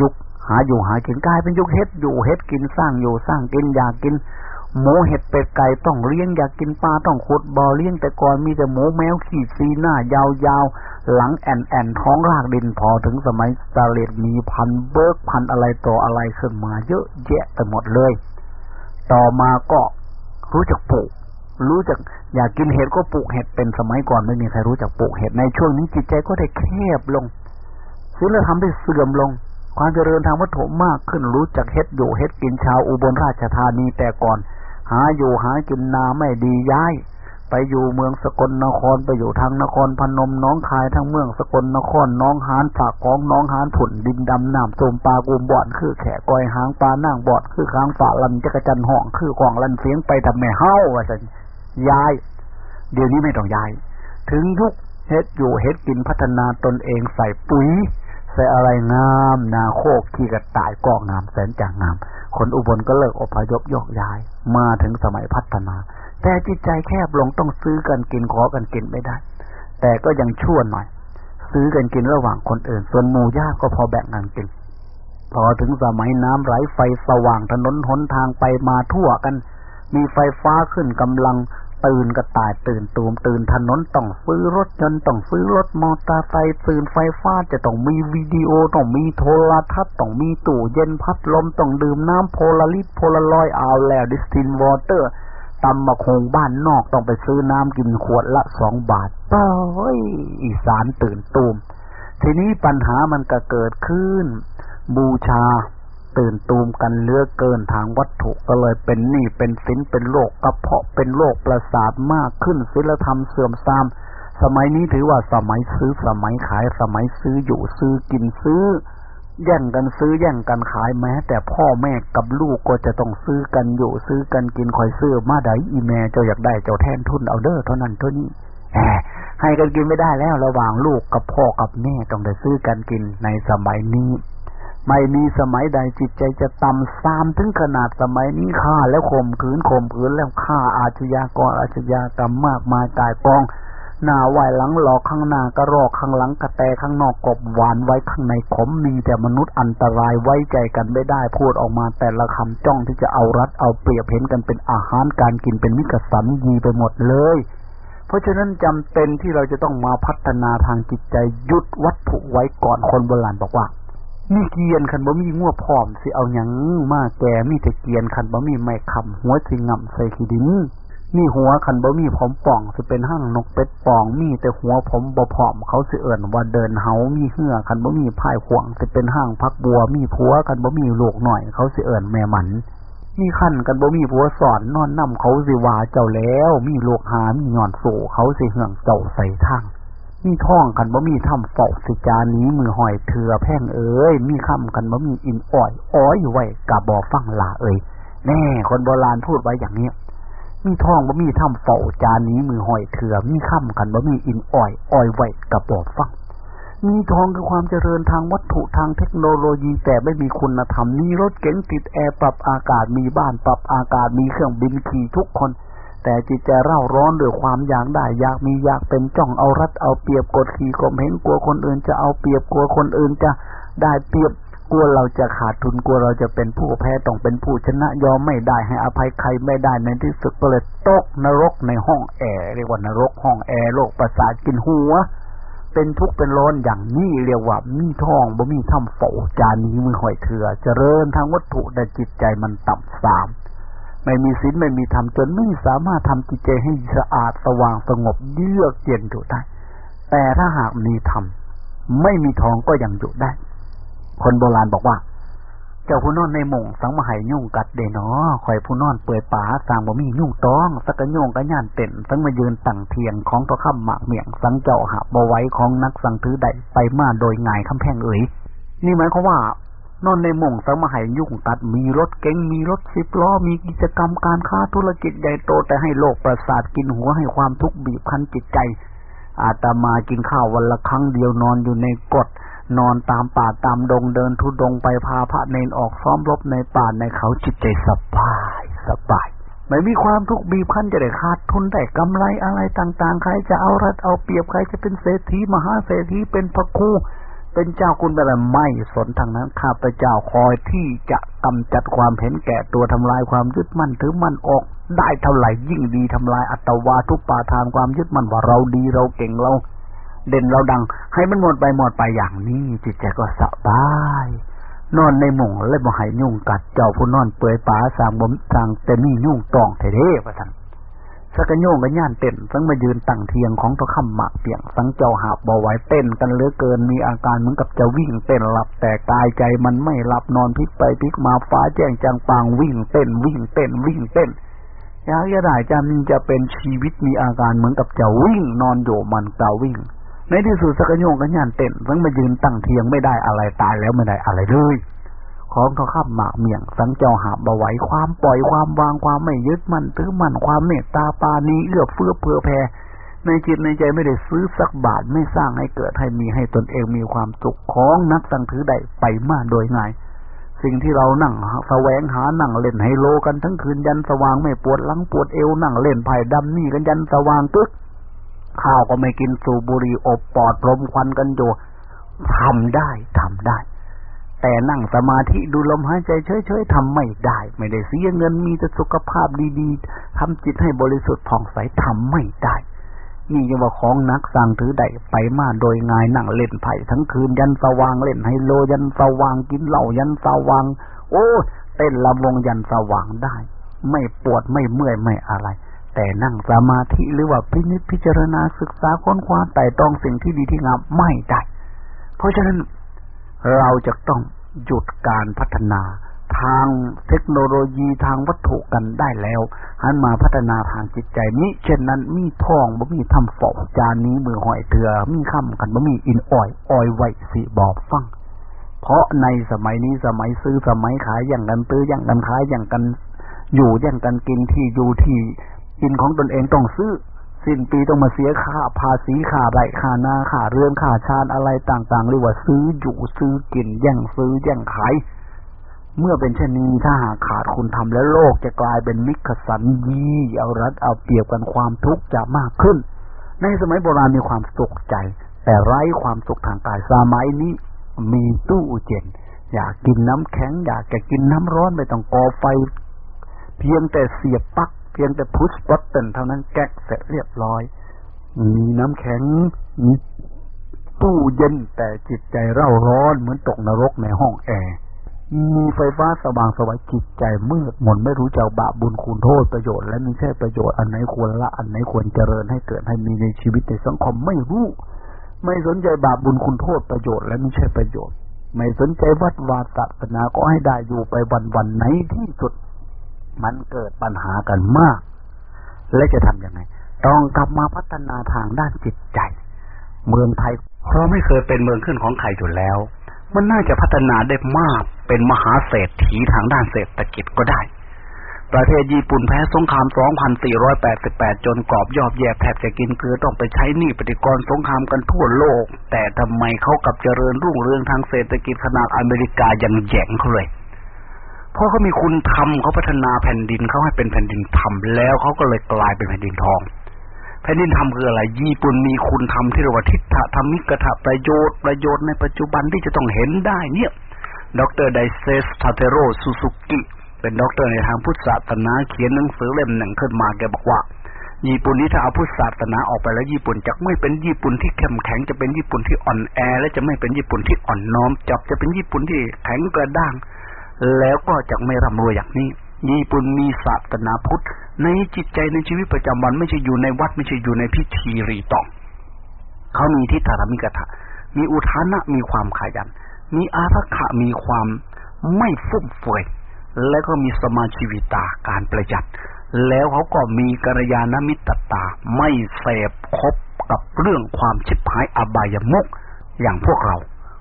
ยุคหาอยู่หากินกลายเป็นยุคเฮ็ดอยู่เฮ็ดกินสร้างอยู่สร้างกินอยากกิน หมูเห็ดเป็ดไก่ต้องเลี้ยงอยากกินปลาต้องขุดบ่อเลี้ยงแต่ก่อนมีแต่หมูแมวขี่ซีหน้ายาวๆหลังแอ่นแอ่นท้องลากดินพอถึงสมัยสฤษดิ์มีพันธุ์เบิร์กพันธุ์อะไรต่ออะไรขึ้นมาเยอะแยะไปหมดเลย ต่อมาก็รู้จักปลูกรู้จัก อยากกินเห็ดก็ปลูกเห็ดเป็นสมัยก่อนไม่มีใครรู้จักปลูกเห็ดในช่วงนี้จิตใจก็ได้แคบลงศีลธรรมได้เสื่อมลง ความเจริญทางวัตถุมากขึ้นรู้จักเห็ดอยู่เห็ดกินชาวอุบลราชธานีแต่ก่อน หาอยู่หากินนาไม่ดีย้าย ไปอยู่เมืองสกลนครไปอยู่ทางนครพนมน้องคายทั้งเมืองสกลนครน้องหานฝากของน้องหานผุนดินดำน้ำส้มปลากุมบอดคือแขกกอยหางปลานั่งบอดคือค้างฝาลันจักจันห่องคือกองลันเสียงไปทำแม่เฮ้าว่าสัน ย้าย เดี๋ยวนี้ไม่ต้องย้าย ถึงยุคเฮ็ดอยู่เฮ็ดกินพัฒนาตนเองใส่ปุ๋ย ใส่อะไรงามนาโคกที่กระต่ายกองงามแสนจางงาม คนอุบลก็เลิกอพยพยกย้าย มาถึงสมัยพัฒนา แต่จิตใจแคบลงต้องซื้อกันกินขอกันกินไม่ได้ แต่ก็ยังชั่วหน่อย ซื้อกันกินระหว่างคนอื่น ส่วนหมู่ญาติก็พอแบ่งงานกินพอถึงสมัยน้ำไหลไฟสว่างถนนหนทางไปมาทั่วกัน มีไฟฟ้าขึ้นกำลังตื่นกระต่ายตื่นตูมตื่นถนนต้องซื้อรถยนต์ต้องซื้อรถมอเตอร์ไซค์ตื่นไฟฟ้าจะต้องมีวิดีโอต้องมีโทรทัศน์ต้องมีตู้เย็นพัดลมต้องดื่มน้ำโพลาริสโพลารอยเอาแล้ว distilled water ตำมะคงบ้านนอกต้องไปซื้อน้ำกินขวดละสองบาทเอ้ยอีสานตื่นตูมทีนี้ปัญหามันก็เกิดขึ้น บูชา ตื่นตูมกันเลือเกินทางวัตถุก็เลยเป็นหนี้เป็นสินเป็นโรคกระเพาะเป็นโรคประสาทมากขึ้นศีลธรรมเสื่อมทราม สมัยนี้ถือว่าสมัยซื้อสมัยขายสมัยซื้ออยู่ซื้อกินซื้อ แย่งกันซื้อแย่งกันขายแม้ แต่พ่อแม่กับลูกก็จะต้องซื้อกันอยู่ซื้อกันกินคอยซื้อมาได้อีแม่เจ้าอยากได้เจ้าแทนทุนเอาเด้อเท่านั้นเท่านี้แหมให้กันกินไม่ได้แล้วระหว่างลูกกับพ่อกับแม่ต้องได้ซื้อกันกินในสมัยนี้ ไม่มีสมัยใดจิตใจจะต่ำซามถึงขนาดสมัยนี้ฆ่าแล้วข่มขืนข่มขืนแล้วฆ่าอาชญากรอาชญากรรมมากมายกายปอง หน้าไหวหลังหลอกข้างหน้ากระรอกข้างหลังกระแตข้างนอกกบหวานไว้ข้างในขมมีแต่มนุษย์อันตรายไว้ใจกันไม่ได้พูดออกมาแต่ละคำจ้องที่จะเอารัดเอาเปรียบเห็นกันเป็นอาหารการกินเป็นมิกสันยีไปหมดเลยเพราะฉะนั้นจำเป็นที่เราจะต้องมาพัฒนาทางจิตใจยุดวัตถุไว้ก่อนคนโบราณบอกว่า มีเกียนคันบ่มีงัวพร้อมสิเอาหยังมาแก่มีแต่เกียนคันบ่มีไม่คำหัวสิง่ำใส่ขี้ดินมีหัวคันบ่มีผมป่องสิเป็นห้างนกเป็ดป่องมีแต่หัวผมบ่พร้อมเขาสิเอิ่นว่าเดินเฮามีเหือคันบ่มีพายขวงสิเป็นห้างพักบัว มีผัวคันบ่มีลูกหน่อย เขาสิเอิ่นแม่มัน มีขั้นกันบ่มีผัวสอนนอนนำเขาสิว่าเจ้าแล้ว มีลูกหามีหย่อนโซเขาสิเหืองเจ้าใส่ทาง มีท่องกันบ่มีทำเฝ้าสิจานี้มือหอยเถือแพ่งเอ้ยมีคำกันบ่มีอินอ้อยอ้อยอยู่ไว้กะบ่ฟังลาเอ้ยแน่คนโบราณพูดไว้อย่างนี้มีท่องบ่มีทำเฝ้าจานี้มือหอยเถือมีคำกันบ่มีอินอ้อยอ้อยไว้กะบ่ฟังมีทองคือความเจริญทางวัตถุทางเทคโนโลยีแต่ไม่มีคุณธรรมมีรถเก๋งติดแอร์ปรับอากาศมีบ้านปรับอากาศมีเครื่องบินขี่ทุกคน แต่จิตใจเร่าร้อนด้วยความอยากได้อยากมีอยากเป็นจ้องเอารัดเอาเปรียบกดขี่ข่มเหงกลัวคนอื่นจะเอาเปรียบกลัวคนอื่นจะได้เปรียบกลัวเราจะขาดทุนกลัวเราจะเป็นผู้แพ้ต้องเป็นผู้ชนะยอมไม่ได้ให้อภัยใครไม่ได้ในที่สุดก็เลยตกนรกในห้องแอร์เรียกว่านรกห้องแอร์โรคประสาทกินหัว เป็นทุกข์เป็นร้อนอย่างนี้เรียกว่ามีทองบ่มีทำโฝจานนี้มือหอยเถื่อเจริญทางวัตถุแต่จิตใจมันต่ำสาม ไม่มีศีลไม่มีธรรมจนไม่สามารถทำจิตใจให้สะอาดสว่างสงบเยือกเย็นอยู่ได้ แต่ถ้าหากมีธรรมไม่มีทองก็ยังอยู่ได้ คนโบราณบอกว่า เจ้าผู้นอนในมงสังมหายยุ่งกัดเดนอคอยผู้นอนเปื่อยป่าสางบ่มียุ่งต้อง สักกะโยงกะย่านเต็นสังมายืนตั้งเทียงของตัวข้ามหมากเมียง สังเจ้าหาบไว้ของนักสังถือใดไปมาโดยง่ายคำแพงเอ๋ยนี่หมายความว่า นอนในม่งสมหายยุ่งตัดมีรถเก๋งมีรถสิบล้อมีกิจกรรมการค้าธุรกิจใหญ่โตแต่ให้โลกประสาทกินหัวให้ความทุกข์บีบคั้นจิตใจ อาตมากินข้าววันละครั้งเดียวนอนอยู่ในกฎนอนตามป่าตามดงเดินทุดงไปพาพระเนนออกซ้อมรบในป่าในเขาจิตใจสบายสบาย ไม่มีความทุกข์บีบคั้นจะได้ขาดทุนได้กำไรอะไรต่างๆ ใครจะเอารัดเอาเปรียบใครจะเป็นเศรษฐีมหาเศรษฐีเป็นพระครู เป็นเจ้าคุณแบบไม่สนทางนั้น ข้าพเจ้าคอยที่จะกำจัดความเห็นแก่ตัวทำลายความยึดมั่นถือมั่นออก ได้เท่าไหร่ยิ่งดีทำลายอัตวาทุกปาทานความยึดมั่นว่าเราดีเราเก่งเรา เด่นเราดัง ให้มันหมดไปหมดไปอย่างนี้ จิตใจก็สบายนอนในหม่งและบ่ให้ยุ่งกัดเจ้าผู้นอนเปื่อยป่าสางบ่มสางแต่นี่ยุ่งตองเทเด้ประทัน สักโยงกันย่านเต้นสังมายืนตั้งเทียงของตัวข้ามหมากเปียง สังเจ้าหาบบ่ไหวเต้นกันเหลือเกินมีอาการเหมือนกับจะวิ่งเต้นหลับ แต่กายใจมันไม่หลับนอนพลิกไปพลิกมาฟ้าแจ้งจางปางวิ่งเต้นวิ่งเต้นวิ่งเต้นยากจะได้จะมีจะเป็นชีวิตมีอาการเหมือนกับจะวิ่งนอนโยมันจะวิ่ง ในที่สุดสักโยงกันย่านเต้นสังมายืนตั้งเทียงไม่ได้อะไรตายแล้วไม่ได้อะไรเลย ของเขาขับหมากเมี่ยง สังเจ้าหาบาไว้ความปล่อยความวางความไม่ยึดมั่นถือมั่นความเมตตาปานีเอื้อเฟื้อเผื่อแผ่ในจิตในใจไม่ได้ซื้อสักบาทไม่สร้างให้เกิดให้มีให้ตนเองมีความสุขของนักสังถือใดไปมาโดยง่ายสิ่งที่เรานั่งแสวงหานั่งเล่นไฮโลกันทั้งคืนยันสว่างไม่ปวดหลังปวดเอวนั่งเล่นไพ่ดำนี่กันยันสว่างตึ๊กข้าวก็ไม่กินสูบบุหรี่อบปอดลมควันกันอยู่ทำได้ทำได้ แต่นั่งสมาธิดูลมหายใจเฉยๆทำไม่ได้ ไม่ได้เสียเงินมีแต่สุขภาพดีๆทำจิตให้บริสุทธิ์ผ่องใสทำไม่ได้นี่ยังว่าของนักสั่งถือได้ไปมาโดยง่ายนั่งเล่นไผ่ทั้งคืนยันสว่างเล่นไฮโลยันสว่างกินเหล้ายันสว่าง โอ้เต้นลำวงยันสว่างได้ ไม่ปวดไม่เมื่อยไม่อะไร แต่นั่งสมาธิหรือว่าพินิจพิจารณาศึกษาค้นคว้าแต่ต้องสิ่งที่ดีที่งามไม่ได้ เพราะฉะนั้น เราจะต้องหยุดการพัฒนา ทางเทคโนโลยีทางวัตถุกันได้แล้วหันมาพัฒนาทางจิตใจนี้เช่นนั้นมีทองบ่มีทำฝอกจานนี้มือหอยเถื่อมีคำกันบ่มีอินอ้อยอ้อยไว้สิบอกฟังเพราะในสมัยนี้สมัยซื้อสมัยขายอย่างกันตื้ออย่างกันขายอย่างกัน อยู่อย่างกันกินที่อยู่ที่กินของตนเองต้องซื้อ สิ้นปีต้องมาเสียค่าภาษีค่าไรค่านาค่าเรื่อนค่าชาญอะไรต่างๆเรียกว่าซื้ออยู่ซื้อกินแย่งซื้อแย่งขายเมื่อเป็นเช่นนี้ถ้าหากขาดคุณทำแล้วโลกจะกลายเป็นมิขสันยีเอารัดเอาเปรียบกันความทุกข์จะมากขึ้น ในสมัยโบราณมีความสุขใจ แต่ไร้ความสุขทางกายสมัยนี้มีตู้เย็นอยากกินน้ำแข็ง อยากจะกินน้ำร้อนไม่ต้องก่อไฟ เพียงแต่เสียบปลั๊ก เพียงแต่พุชบัตเตนเท่านั้นแก๊กเสร็จเรียบร้อย มีน้ำแข็งมีตู้เย็นแต่จิตใจเร่าร้อนเหมือนตกนรกในห้องแอร์มีไฟฟ้าสว่างสวัยจิตใจมืดมนไม่รู้จักบาปบุญคุณโทษประโยชน์และม่ใช่ประโยชน์อันไหนควรละอันไหนควรเจริญให้เกิดให้มีในชีวิตในสังคมไม่รู้ ไม่สนใจบาปบุญคุณโทษประโยชน์และม่ใช่ประโยชน์ ไม่สนใจวัดวาศาสนาก็ให้ได้อยู่ไปวันวันไหนที่สุด มันเกิดปัญหากันมาก และจะทํำยังไง ต้องกลับมาพัฒนาทางด้านจิตใจ เมืองไทยเพราะไม่เคยเป็นเมืองขึ้นของใครอยู่แล้ว มันน่าจะพัฒนาได้มาก เป็นมหาเศรษฐีทางด้านเศรษฐกิจก็ได้ ประเทศญี่ปุ่นแพ้สงคราม 2488 จนกรอบยอบแยบแทบจะกินเกลือต้องไปใช้หนี้ปฏิกรสงครามกันทั่วโลก แต่ทำไมเขากับเจริญรุ่งเรืองทางเศรษฐกิจขนาดอเมริกายังแย่งเขาเลย เพราะเขามีคุณธรรมเขาพัฒนาแผ่นดินเขาให้เป็นแผ่นดินธรรมแล้วเขาก็เลยกลายเป็นแผ่นดินทอง แผ่นดินธรรมคืออะไร ญี่ปุ่นมีคุณธรรมที่เรียกว่าทิฏฐธรรมิกถะประโยชน์ประโยชน์ในปัจจุบันที่จะต้องเห็นได้เนี่ย ดรไดเซสทาเทโรซูซูกิเป็นด็อกเตอร์ในทางพุทธศาสนาเขียนหนังสือเล่มหนึ่งขึ้นมาแกบอกว่า ญี่ปุ่นนี้ถ้าเอาพุทธศาสนาออกไปแล้วญี่ปุ่นจะไม่เป็นญี่ปุ่นที่เข้มแข็งจะเป็นญี่ปุ่นที่อ่อนแอ และจะไม่เป็นญี่ปุ่นที่อ่อนน้อมจับจะเป็นญี่ปุ่นที่แข็งกระด้าง แล้วก็จะไม่ร่ำรวยอย่างนี้ญี่ปุ่นมีศาสนาพุทธ ในจิตใจในชีวิตประจำวันไม่ใช่อยู่ในวัดไม่ใช่อยู่ในพิธีรีตอง เขามีทิฏฐธัมมิกัตถะ มีอุทานะมีความขยัน มีอารักขะมีความไม่ฟุ่มเฟือย และก็มีสมาชีวิตาการประหยัด แล้วเขาก็มีกัลยาณมิตรตา ไม่เสพคบกับเรื่องความชิบหายอบายมุกอย่างพวกเรา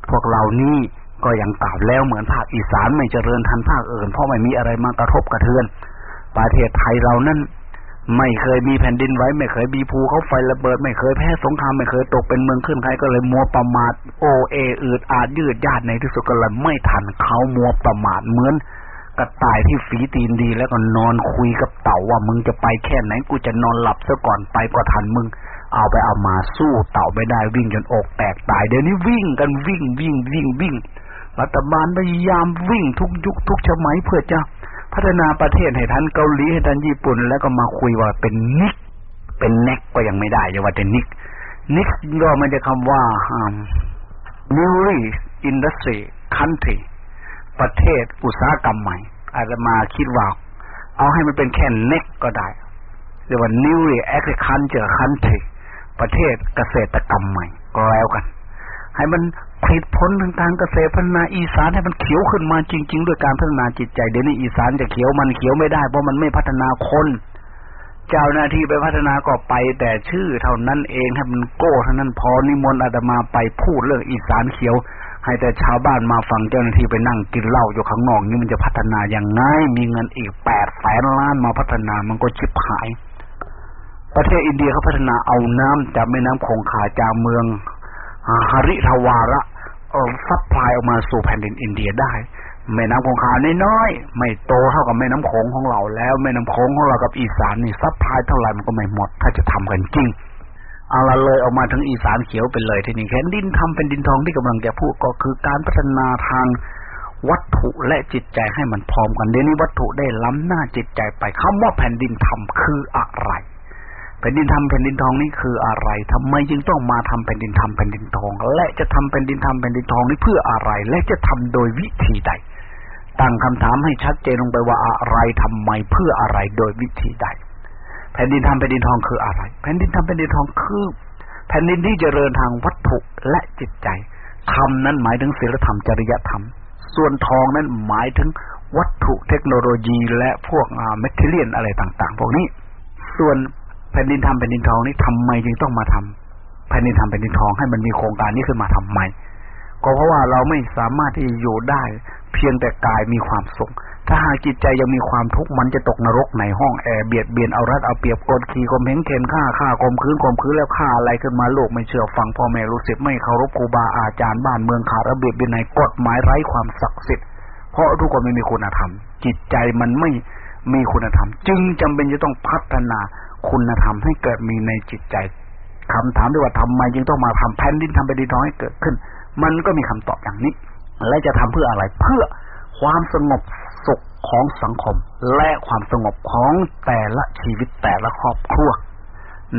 พวกเรานี่ ก็ยังกล่าวแล้วเหมือนภาคอีสานไม่เจริญทันภาคอื่น เพราะไม่มีอะไรมากระทบกระเทือน ประเทศไทยเรานั้นไม่เคยมีแผ่นดินไหวไม่เคยมีภูเขาไฟระเบิด ไม่เคยแพ้สงครามไม่เคยตกเป็นเมืองขึ้นใครก็เลยมัวประมาทโอเออืดอาดยืดยาดในที่สุดก็เลยไม่ทันเขามัวประมาทเหมือนกระต่ายที่ฝีตีนดีแล้วก็นอนคุยกับเต่าว่ามึงจะไปแค่ไหนกูจะนอนหลับซะก่อนไปก็ทันมึง เอาไปเอามาสู้เต่าไม่ได้วิ่งจนอกแตกตายเดี๋ยวนี้วิ่งกันวิ่งวิ่งวิ่งวิ่ง รัฐบาลพยายามวิ่งทุกยุคทุกสมัยเพื่อจะพัฒนาประเทศให้ทันเกาหลีให้ทันญี่ปุ่น แล้วก็มาคุยว่าเป็นนิก เป็นเน็กก็ยังไม่ได้อย่าว่าแต่นิกนิกก็มันจะคำว่า new industry country ประเทศอุตสาหกรรมใหม่ อาจจะมาคิดว่า เอาให้มันเป็นแค่เน็กก็ได้เรียกว่า new agriculture country ประเทศเกษตรกรรมใหม่ก็แล้วกัน ให้มันผลิตผลทางการเกษตรพัฒนาอีสานให้มันเขียวขึ้นมาจริง ๆ ด้วยการพัฒนาจิตใจเดี๋ยวนี้อีสานจะเขียวมันเขียวไม่ได้เพราะมันไม่พัฒนาคนเจ้าหน้าที่ไปพัฒนาก็ไป แต่ชื่อเท่านั้นเองให้มันโก้เท่านั้นพอนิมนต์อาตมาไปพูดเรื่องอีสานเขียว ให้แต่ชาวบ้านมาฟังเจ้าหน้าที่ไปนั่งกินเหล้าอยู่ข้างนอกนี่มันจะพัฒนาอย่างไงมีเงินอีกแปดแสนล้านมาพัฒนามันก็ชิบหาย ประเทศอินเดียเขาพัฒนาเอาน้ำจากแม่น้ำคงคาจากเมือง ฮาริทวาระ supply ออกมาสู่แผ่นดินอินเดียได้แม่น้ำคงคาน้อยๆไม่โตเท่ากับแม่น้ำโขงของเราแล้วแม่น้ำโขงของเรากับอีสานนี่ supply เท่าไหร่มันก็ไม่หมด ถ้าจะทำกันจริงเอาละเลยออกมาถึงอีสานเขียวไปเลยทีนี้แผ่นดินธรรมแผ่นดินทองที่กำลังจะพูดก็คือการพัฒนาทางวัตถุและจิตใจให้มันพร้อมกันเดี๋ยวนี้วัตถุได้ล้ำหน้าจิตใจไปคำว่าแผ่นดินธรรมคืออะไร แผ่นดินธรรมแผ่นดินทองนี่คืออะไรทำไมจึงต้องมาทำแผ่นดินธรรมแผ่นดินทอง และจะทำแผ่นดินธรรมแผ่นดินทองนี่เพื่ออะไร และจะทำโดยวิธีใด ตั้งคำถามให้ชัดเจนลงไปว่าอะไรทำไมเพื่ออะไรโดยวิธีใด แผ่นดินทำแผ่นดินทองคืออะไร แผ่นดินทำแผ่นดินทองคือแผ่นดินที่เจริญทางวัตถุและจิตใจธรรมนั้นหมายถึงศีลธรรมจริยธรรม ส่วนทองนั้นหมายถึงวัตถุเทคโนโลยีและพวกอ่าเมทิเลียนอะไรต่าง ๆ พวกนี้ ส่วน แผ่นดินทำแผ่นดินทองนี่ทำไมจึงต้องมาทำแผ่นดินทำแผ่นดินทองให้มันมีโครงการนี้ขึ้นมาทำไมก็เพราะว่าเราไม่สามารถที่จะอยู่ได้ เพียงแต่กายมีความสุข ถ้าหากจิตใจยังมีความทุกข์มันจะตกนรกในห้องแอร์เบียดเบียนเอารัดเอาเปรียบกดขี่ข่มเหงเข็นฆ่าฆ่าข่มคืนข่มคืนแล้วฆ่าอะไรขึ้นมาโลกไม่เชื่อฟังพ่อแม่รู้สึกไม่เคารพครูบาอาจารย์บ้านเมืองขาดระเบียบวินัยกฎหมายไร้ความศักดิ์สิทธิ์เพราะทุกคนไม่มีคุณธรรม จิตใจมันไม่มีคุณธรรม จึงจำเป็นจะต้องพัฒนา คุณธรรมให้เกิดมีในจิตใจคำถามด้วยว่าทำไมจึงต้องมาทำแผ่นดินทำแผ่นดินทองให้เกิดขึ้น มันก็มีคำตอบอย่างนี้ และจะทำเพื่ออะไรเพื่อความสงบสุขของสังคม และความสงบของแต่ละชีวิตแต่ละครอบครัว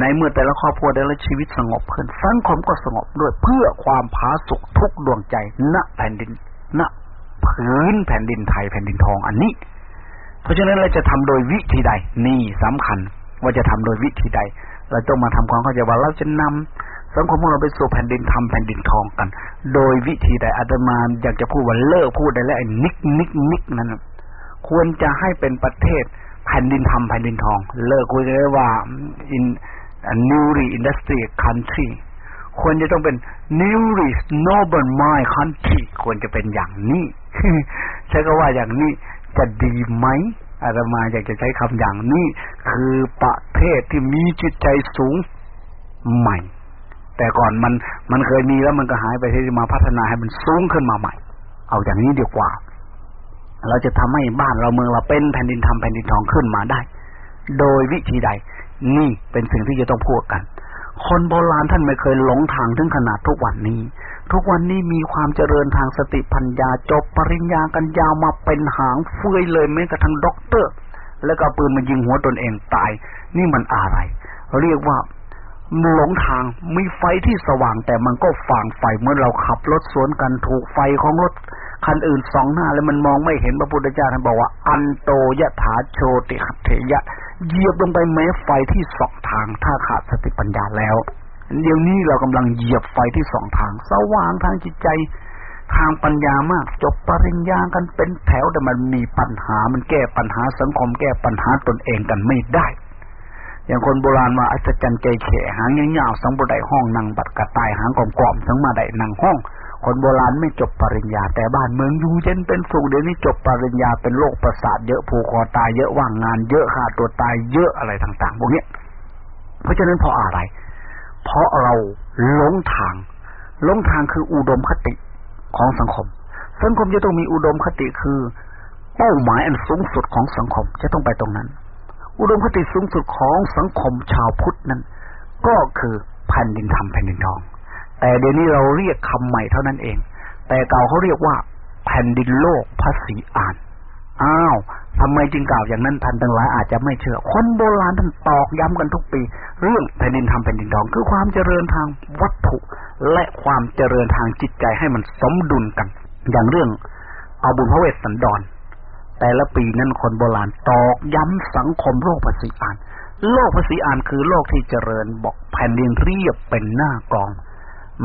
ในเมื่อแต่ละครอบครัวแต่ละชีวิตสงบขึ้นสังคมก็สงบด้วยเพื่อความผาสุกทุกดวงใจณแผ่นดินณพื้นแผ่นดินไทยแผ่นดินทองอันนี้ เพราะฉะนั้นเราจะทำโดยวิธีใดนี่สำคัญ ว่าจะทำโดยวิธีใด เราต้องมาทำความเข้าใจว่าเราจะนำสังคมของเราไปสู่แผ่นดินธรรมแผ่นดินทองกัน โดยวิธีใดอาตมาอยากจะพูดว่าเลิกพูดได้แล้วไอ้ NIC NIC NIC นั้นควรจะให้เป็นประเทศแผ่นดินธรรมแผ่นดินทอง เลิกคุยเลยว่า in a new industry country ควรจะต้องเป็น nearest noble mind country ควรจะเป็นอย่างนี้ใช้ก็ว่าอย่างนี้จะดีไหม อาตมาอยากจะใช้คำอย่างนี้ คือประเทศที่มีจิตใจสูงใหม่ แต่ก่อนมันมันเคยมีแล้วมันก็หายไปที่มาพัฒนาให้มันสูงขึ้นมาใหม่ เอาอย่างนี้ดีกว่า เราจะทำให้บ้านเราเมืองเราเป็นแผ่นดินทำแผ่นดินทองขึ้นมาได้ โดยวิธีใด นี่เป็นสิ่งที่จะต้องพูดกัน คนโบราณท่านไม่เคยหลงทางถึงขนาดทุกวันนี้ ทุกวันนี้มีความเจริญทางสติปัญญาจบปริญญากันยาวมาเป็นหางเฟื่อยเลยแม้กระทั่งด็อกเตอร์ แล้วก็ปืนมายิงหัวตนเองตาย นี่มันอะไร เรียกว่าหลงทางมีไฟที่สว่างแต่มันก็ฟางไฟเมื่อเราขับรถสวนกันถูกไฟของรถคันอื่นส่องหน้า แล้วมันมองไม่เห็นพระพุทธเจ้าท่านบอกว่า อันโธ ยะถาโชติมะธิฏฐะเหยยะเหยียบลงไปแม้ไฟที่ส่องทางถ้าขาดสติปัญญาแล้ว เดี๋ยวนี้เรากำลังเหยียบไฟที่สองทางสว่างทางจิตใจ ทางปัญญามาก จบปริญญากันเป็นแถวแต่มันมีปัญหา มันแก้ปัญหาสังคม แก้ปัญหาตนเองกันไม่ได้ อย่างคนโบราณว่าอัศจรรย์ใจแขหางยาวๆสังบุได้ห้องนั่งบัดกระต่ายหางกลมๆสังมาได้นั่งห้อง คนโบราณไม่จบปริญญา แต่บ้านเมืองอยู่เย็นเป็นสุขเดี๋ยวนี้จบปริญญาเป็นโรคประสาทเยอะผูกคอตายเยอะว่างงานเยอะขาดตัวตายเยอะอะไรต่าง ๆ พวกนี้เพราะฉะนั้นเพราะอะไรเเพราะเราหลงทางหลงทางคืออุดมคติของสังคม สังคมจะต้องมีอุดมคติคือ เป้าหมายอันสูงสุดของสังคมจะต้องไปตรงนั้น อุดมคติสูงสุดของสังคมชาวพุทธนั้น ก็คือแผ่นดินธรรมแผ่นดินทอง แต่เดี๋ยวนี้เราเรียกคำใหม่เท่านั้นเอง แต่เก่าเขาเรียกว่า แผ่นดินโลกภาษีอ่าน อ้าวทำไมจึงกล่าวอย่างนั้นท่านทั้งหลายอาจจะไม่เชื่อ คนโบราณท่านตอกย้ำกันทุกปี เรื่องแผ่นดินธรรมแผ่นดินทอง คือความเจริญทางวัตถุ และความเจริญทางจิตใจให้มันสมดุลกัน อย่างเรื่องเอาบุญพระเวสสันดร แต่ละปีนั้นคนโบราณตอกย้ำสังคมโลกภาษีอ่าน โลกภาษีอ่านคือโลกที่เจริญบอกแผ่นดินเรียบเป็นหน้ากอง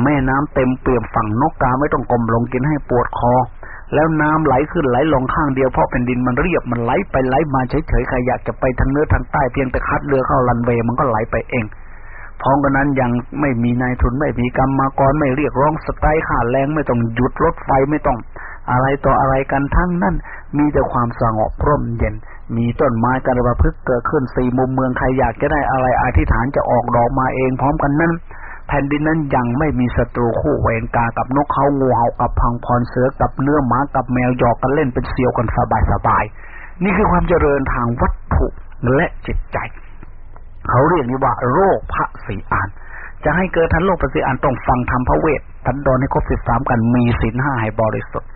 แม่น้ำเต็มเปี่ยมฝั่งนกกาไม่ต้องกลมลงกินให้ปวดคอ แล้วน้ำไหลขึ้นไหลลงข้างเดียวเพราะแผ่นดินมันเรียบมันไหลไปไหลมาเฉยๆใครอยากจะไปทางเนื้อทางใต้เพียงแต่คัดเรือเข้าลันเวย์มันก็ไหลไปเองพร้อมกันนั้นยังไม่มีนายทุนไม่มีกรรมากรไม่เรียกร้องสไตล์ขาดแรงไม่ต้องหยุดรถไฟไม่ต้อง อะไรต่ออะไรกันทั้งนั้น มีแต่ความสงบร่มเย็น มีต้นไม้กันระพึกเกิดขึ้นสี่มุมเมืองใครอยากจะได้อะไรอธิษฐานจะออกดอกมาเองพร้อมกันนั้น แผ่นดินนั้นยังไม่มีศัตรูคู่เวรกากับนกเขางูเห่ากับพังพรเสือกับเนื้อหมากับแมวหยอกกันเล่นเป็นเสียวกันสบายสบาย นี่คือความเจริญทางวัตถุและจิตใจ เขาเรียกนี้ว่า โรคพระศีอาน จะให้เกิดทันโรคพระศีอานต้องฟังธรรมพระเวททันดอนให้ครบสิบสามกันมีศีลห้าให้บริสุทธิ์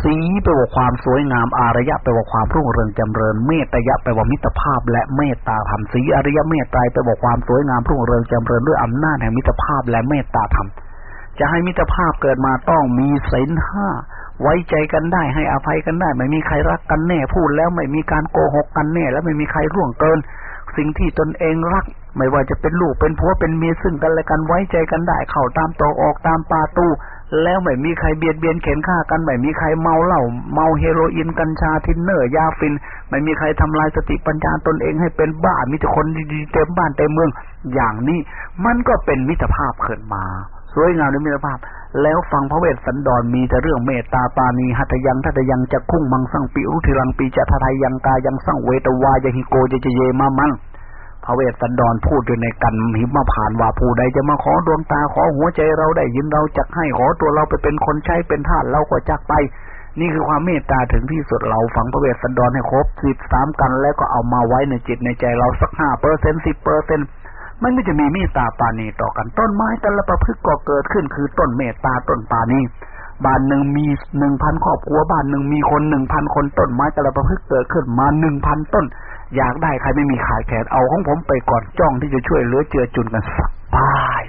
สีแปลว่าความสวยงาม อารยะแปลว่าความรุ่งเรืองจำเริญ เมตยะแปลว่ามิตรภาพ และเมตตาธรรม สีอริยเมตไตรแปลว่าความสวยงามรุ่งเรืองจำเริญด้วยอำนาจแห่งมิตรภาพและเมตตาธรรม จะให้มิตรภาพเกิดมาต้องมีศีลห้า ไว้ใจกันได้ ให้อภัยกันได้ ไม่มีใครลักกันแน่ พูดแล้วไม่มีการโกหกกันแน่ และไม่มีใครล่วงเกิน สิ่งที่ตนเองรัก ไม่ว่าจะเป็นลูก เป็นผัว เป็นเมียซึ่งกันและกันไว้ใจกันได้ เข้าตามตรอกออกตามประตู แล้วไม่มีใครเบียดเบียนเข็นฆ่ากันไม่มีใครเมาเหล้าเมาเฮโรอีนกัญชาทินเนอร์ยาฝิ่น ไม่มีใครทำลายสติปัญญาตนเองให้เป็นบ้ามีแต่คนดีๆเต็มบ้านเต็มเมือง อย่างนี้มันก็เป็นมิตรภาพเกิดมา สวยงามในมิตรภาพ แล้วฟังพระเวสสันดรมีแต่เรื่องเมตตาปรานีหะทะยังทะเทยยังจักขุงมังสัมปิรุหิรัมปิ จะทะเทยยังกายังสาเวตวายะทิโกจิ ยาจะเยมะมัง พระเวสสันดรพูดอยู่ในกัณฑ์หิมพานต์ว่าผู้ใดจะมาขอดวงตาขอหัวใจเราได้ยินเราจักให้ขอตัวเราไปเป็นคนใช้เป็นทาสเราก็จักไป นี่คือความเมตตาถึงที่สุดเราฟังพระเวสสันดรให้ครบสิบสามกัณฑ์แล้วก็เอามาไว้ในจิตในใจเราสักห้าเปอร์เซ็นต์สิบเปอร์เซ็นต์มันก็จะมีเมตตาปานีต่อกันต้นไม้แต่ละประพฤติก็เกิดขึ้นคือต้นเมตตาต้นปานีบ้านหนึ่งมีหนึ่งพันครอบครัวบ้านหนึ่งมีคนหนึ่งพันคนต้นไม้แต่ละประพฤติเกิดขึ้นมาหนึ่งพันต้น อยากได้ใครไม่มีขาดแขนเอาของผมไปก่อนจ้องที่จะช่วยเหลือเจือจุนกันสักบาย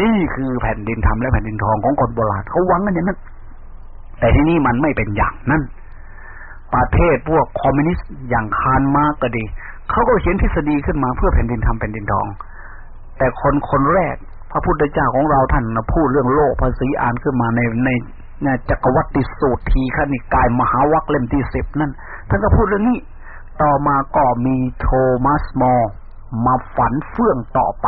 นี่คือแผ่นดินทำและแผ่นดินทองของคนโบราณเขาหวังกันอย่างนั้นแต่ที่นี่มันไม่เป็นอย่างนั้นประเทศพวกคอมมิวนิสต์อย่างคานมากก็ดีเขาก็เขียนทฤษฎีขึ้นมาเพื่อแผ่นดินธรรมแผ่นดินทอง แต่คนคนแรก พระพุทธเจ้าของเราท่านพูดเรื่องโลกพระศรีอาริย์ขึ้นมาในในในจักกวัตติสูตรทีฆนิกายมหาวรรคเล่มที่สิบนั่นท่านก็พูดเรื่องนี้ ต่อมาก็มีโทมัสมอร์มาฝันเฟื่องต่อไป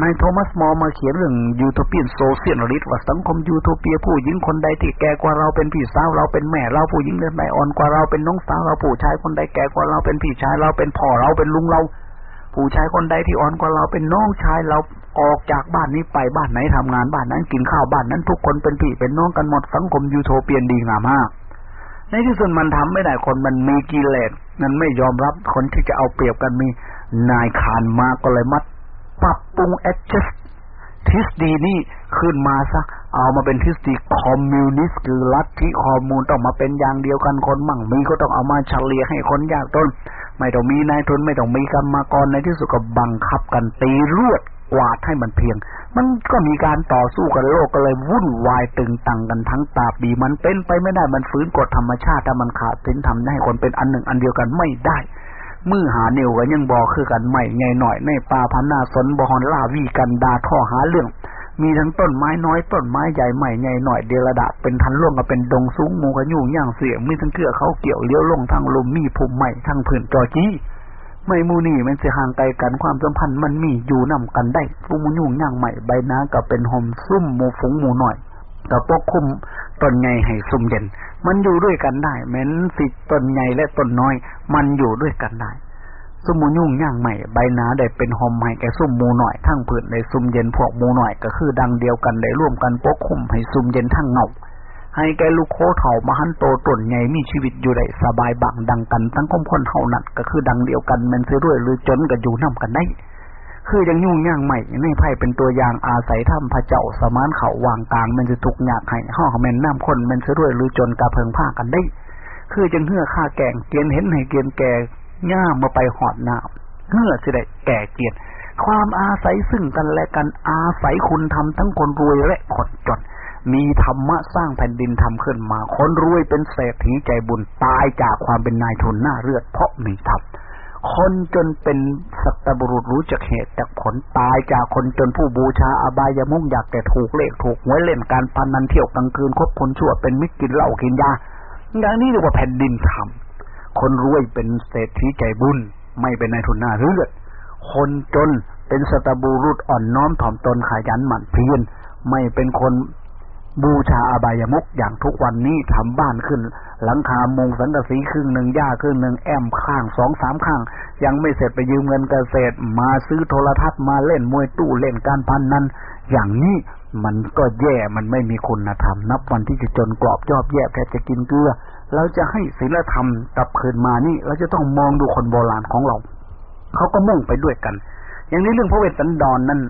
นายโทมัสมอร์มาเขียนเรื่อง utopian socialist ว่าสังคมยูโทเปียผู้หญิงคนใดที่แก่กว่าเราเป็นพี่สาวเราเป็นแม่เราผู้หญิงเลือดไหลอ่อนกว่าเราเป็นน้องสาวเราผู้ชายคนใดแก่กว่าเราเป็นพี่ชายเราเป็นพ่อเราเป็นลุงเรา ผู้ชายคนใดที่อ่อนกว่าเราเป็นน้องชายเราออกจากบ้านนี้ไปบ้านไหนทำงานบ้านนั้นกินข้าวบ้านนั้นทุกคนเป็นพี่เป็นน้องกันหมดสังคม utopian ดีงามมาก ในที่สุดมันทำไม่ได้คนมันมีกิเลส นั้นไม่ยอมรับคนที่จะเอาเปรียบกันมีนายคาร์ล มาร์กซ์ก็เลยมาปรับปรุง adjust ทฤษฎีนี่ขึ้นมาซะเอามาเป็นทฤษฎีคอมมิวนิสต์คือลัทธิคอมมูนต้องมาเป็นอย่างเดียวกันคนมั่งมีก็ต้องเอามาเฉลี่ยให้คนยากจนไม่ต้องมีนายทุนไม่ต้องมีกรรมกรในที่สุดก็บังคับกันตีรวด กวาดให้มันเพียง มันก็มีการต่อสู้กันโลกก็เลยวุ่นวายตึงตังกันทั้งตาบีมันเป็นไปไม่ได้มันฝืนกฎธรรมชาติถ้ามันขาดสินทำให้คนเป็นอันหนึ่งอันเดียวกันไม่ได้มือหาเนียวกันยังบอคือกันใหม่ไงหน่อยในป่าพันนาสนบอฮอนล่าวีกันดาท่อหาเรื่อง มีทั้งต้นไม้น้อยต้นไม้ใหญ่ใหม่ใหญ่หน่อยเดลดาเป็นทันล่วงกับเป็นดงสูงมูกันยุ่งย่างเสียงมีทั้งเกลือเขาเกี่ยวเลี้ยวลงทางลมมีภูมิใหม่ทั้งผืนจอจี้ ไม่มูนี่มันจะห่างไกลกันความสัมพันธ์มันมีอยู่นำกันได้ฟูมูยุ่งย่างใหม่ใบน้ากับเป็นหอมซุ่มมูฝงมูหน่อยแต่ปกคุมต้นใหญ่ให้ซุ่มเย็น มันอยู่ด้วยกันได้แม้นสิต้นใหญ่และต้นน้อย มันอยู่ด้วยกันได้ซุ่มมูยุ่งย่างใหม่ใบน้าได้เป็นหอมใหม่แก่ซุ่มมูหน่อยทั้งผืนในซุ่มเย็นพวกมูหน่อยก็คือดังเดียวกันได้ร่วมกันปกคุมให้ซุ่มเย็นทั้งเงา ให้แกลูกโคเถ่ามหันโตต้นใหญ่มีชีวิตอยู่ได้สบายบังดังกันทั้งคมคนเท่านั้นก็คือดังเดียวกันมันเสียด้วยหรือจนก็อยู่นํกันได้ คือยังยุ่งย่างใหม่ในไพ่เป็นตัวอย่างอาศัยถ้ำพระเจ้าสมานเขาวางกลางมันจะทุกอยากให้ห่องแมนน้ำคนมันเสียด้วยหรือจนกระเพิงผ้ากันได้ คือจังเหื่อข้าแกงเกียนเห็นให้เกียนแก่ย่ามาไปหอดหนาวเหื่อสิได้แก่เกียนความอาศัยซึ่งกันและกันอาศัยคุณทำทั้งคนรวยและคนจน มีธรรมะสร้างแผ่นดินทำขึ้นมา คนรวยเป็นเศรษฐีใจบุญตายจากความเป็นนายทุนหน้าเลือด เพราะมีธรรมคนจนเป็นสัตบุรุษรู้จักเหตุจากผลตายจากคนจนผู้บูชาอบายมุกอยากแต่ถูกเลขถูกหวยเล่นการพนนันเที่ยวกลางคืนคบคนชั่วเป็นมิตรกินเหล้ากินยาอย่างนี้เรียกว่าแผ่นดินทำคนรวยเป็นเศรษฐีใจบุญ ไม่เป็นนายทุนหน้าเลือด คนจนเป็นสัตบุรุษอ่อนน้อมถ่อมตนขยันหมั่นเพียรไม่เป็นคน บูชาอบายมุกอย่างทุกวันนี้ทำบ้านขึ้น หลังคามุงสังกะสีครึ่งหนึ่งหญ้าครึ่งหนึ่งแอมข้างสองสามข้าง ยังไม่เสร็จไปยืมเงินเกษตร มาซื้อโทรทัศน์มาเล่นมวยตู้เล่นการพันนั้น อย่างนี้มันก็แย่มันไม่มีคุณธรรม นับวันที่จะจนกรอบยอบแย่แค่จะกินเกลือ เราจะให้ศีลธรรมกลับคืนมานี่ เราจะต้องมองดูคนโบราณของเรา เขาก็มุ่งไปด้วยกัน อย่างนี้เรื่องพระเวสสันดรนนั้น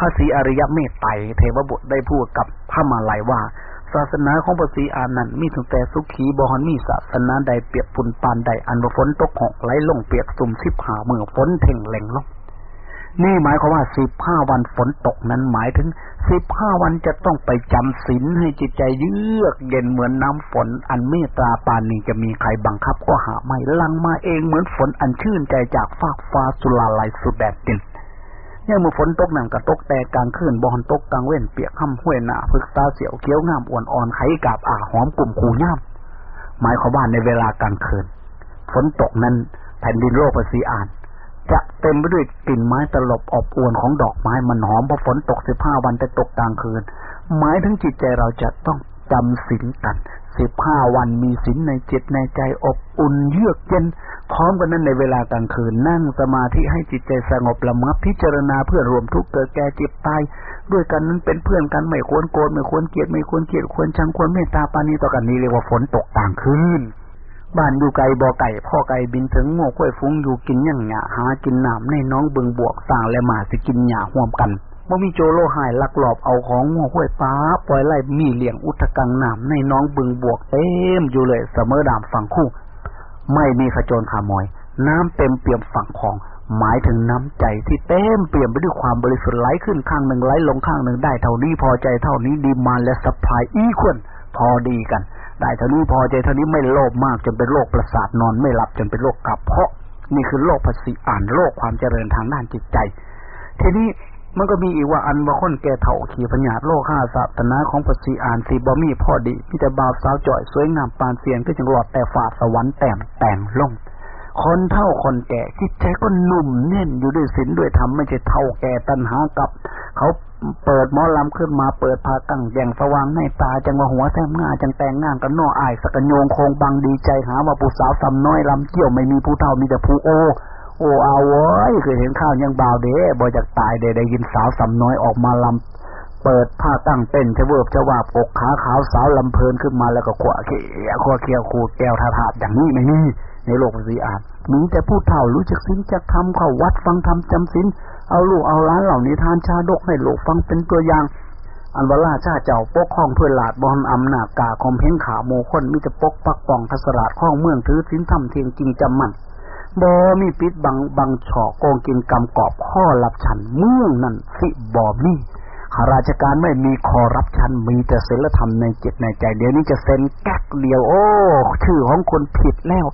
พระศรีอริยเมตไตรเทวบุตรได้พูดกับพระมาลัยว่า ศาสนาของพระศรีอานันต์มีถึงแต่สุขีบอนมีศาสนาใดเปียกปุ่นปานใดอันว่าฝนตกหกไหลลงเปียกสุ่มสิบหาเมื่อฝนเท่งแหลงลงนี่หมายความว่าสิบห้าวันฝนตกนั้นหมายถึงสิบห้าวันจะต้องไปจำศีลให้จิตใจเยือกเย็นเหมือนน้ำฝน อันเมตตาปานนี้จะมีใครบังคับก็หาไม่ลังมาเองเหมือนฝนอันชื่นใจจากฟากฟ้าสุลาลัยสุดแดดดิน เนี่ยมื่อฝนตกหนังกระตกแต่กลางคืนบอนตกกลางเว้นเปียกห้ำห้วยหนาพึกตาเสียวเกี้ยวงามอ่อนอ่อนไข่กาบอ่าหอมกลุ่มคูย่ามหมายความว่าในเวลากลางคืน ฝนตกนั้นแผ่นดินโลกภาษีอ่าน จะเต็มไปด้วยกลิ่นไม้ตลบอบอวนของดอกไม้มันหอมเพราะฝนตกสิบห้าวันแต่ตกกลางคืน หมายถึงจิตใจเราจะต้องจำศีลกัน สิบห้าวันมีศีลในจิตในใจอบอุ่นเยือกเย็น พร้อมกันนั้นในเวลากลางคืนนั่งสมาธิให้จิตใจสงบละมับพิจารณาเพื่อรวมทุกข์เกิดแก่เจ็บตายด้วยกันนั้นเป็นเพื่อนกันไม่ควรโกรธไม่ควรเกลียดไม่ควรเกลียดควรชังควรเมตตาปานีต่อกันนี้เรียกว่าฝนตกต่างคืนบ้านอยู่ไกลบ่อไก่พ่อไก่บินถึงโง่ข้อยฟุ้งอยู่กินย่างหยาหากินน้ำในน้องบึงบวกสร้างและหมาสิกินหยาห่วมกัน บ่มีโจโลหายลักหลอบเอาของงัวห้วยป้าปล่อยไล่มีเลี้ยงอุทกังน้ำในน้องบึงบวกเต็มอยู่เลยเสมอดามฝั่งคู่ ไม่มีขจรขามอย น้ำเต็มเปี่ยมฝั่งของ หมายถึงน้ำใจที่เต็มเปี่ยมไปด้วยความบริสุทธิ์ไหลขึ้นข้างหนึ่งไหลลงข้างหนึ่งได้เท่านี้พอใจเท่านี้ดีมาและสปายอีควรพอดีกัน ได้เท่านี้พอใจเท่านี้ไม่โลภมากจนเป็นโรคประสาทนอนไม่หลับจนเป็นโรคกระเพาะนี่คือโรคภาษีอ่านโรคความเจริญทางด้านจิตใจ ทีนี้ มันก็มีอีกว่าอันว่าคนแก่เถ่าขี่พญาโลค่าศาสนาของปษีอานสีบอมีพ่อดีมีแต่บาวสาวจ่อยสวยงามปานเสียงก็จึงหลอดแต่ฝาสวรรค์แต้มแต่งลงคนเท่าคนแก่จิตใจก็หนุ่มแน่นอยู่ด้วยศีลด้วยธรรมไม่ใช่เท่าแก่ตัณหากับ เขาเปิดมอลำขึ้นมาเปิดพาตั้งแยงสว่างในตาจังว่าหัวแซมงาจังแต่งงานกันนออายสกโยงโคงบังดีใจหาว่าผู้สาวสำน้อยลำเกี่ยวไม่มีผู้เท่ามีแต่ผู้โอ โอ้เอาไว้เคยเห็นข้าวยังบาวเด้บ่จากตายเด้ได้ยินสาวสำน้อยออกมาลำเปิดผ้าตั้งเต้นจะเวิบจะวาบกขาขาวสาวลำเพลินขึ้นมาแล้วก็ขวาเขี่ยขวาเคียวขูดแก้วทาถาอย่างนี้ไม่มีในโลกสีอาจมีแต่ผู้เฒ่ารู้จักสินจักทำเข้าวัดฟังธรรมจำสินเอาลูกเอาล้านเหล่านี้ทานชาดกให้ลูกฟังเป็นตัวอย่างอันวลาชาเจ้าปกครองเพื่อหลาดบอลอำนาจกาคอมเพ่งขาโมคนมิจะปกปักป้องทัศราชข้องเมืองถือสินธรรมเทียงจริงจำมัน บ่มีปิดบังบังฉอกโกงกินกำกอบข้อรับชันเมืองนั่นสิบ่มีข้าราชการไม่มีคอรับชันมีแต่ศีลธรรมในจิตในใจ เดี๋ยวนี้จะเซ็นแก๊กเดียว โอ้ ชื่อของคนผิดแล้ว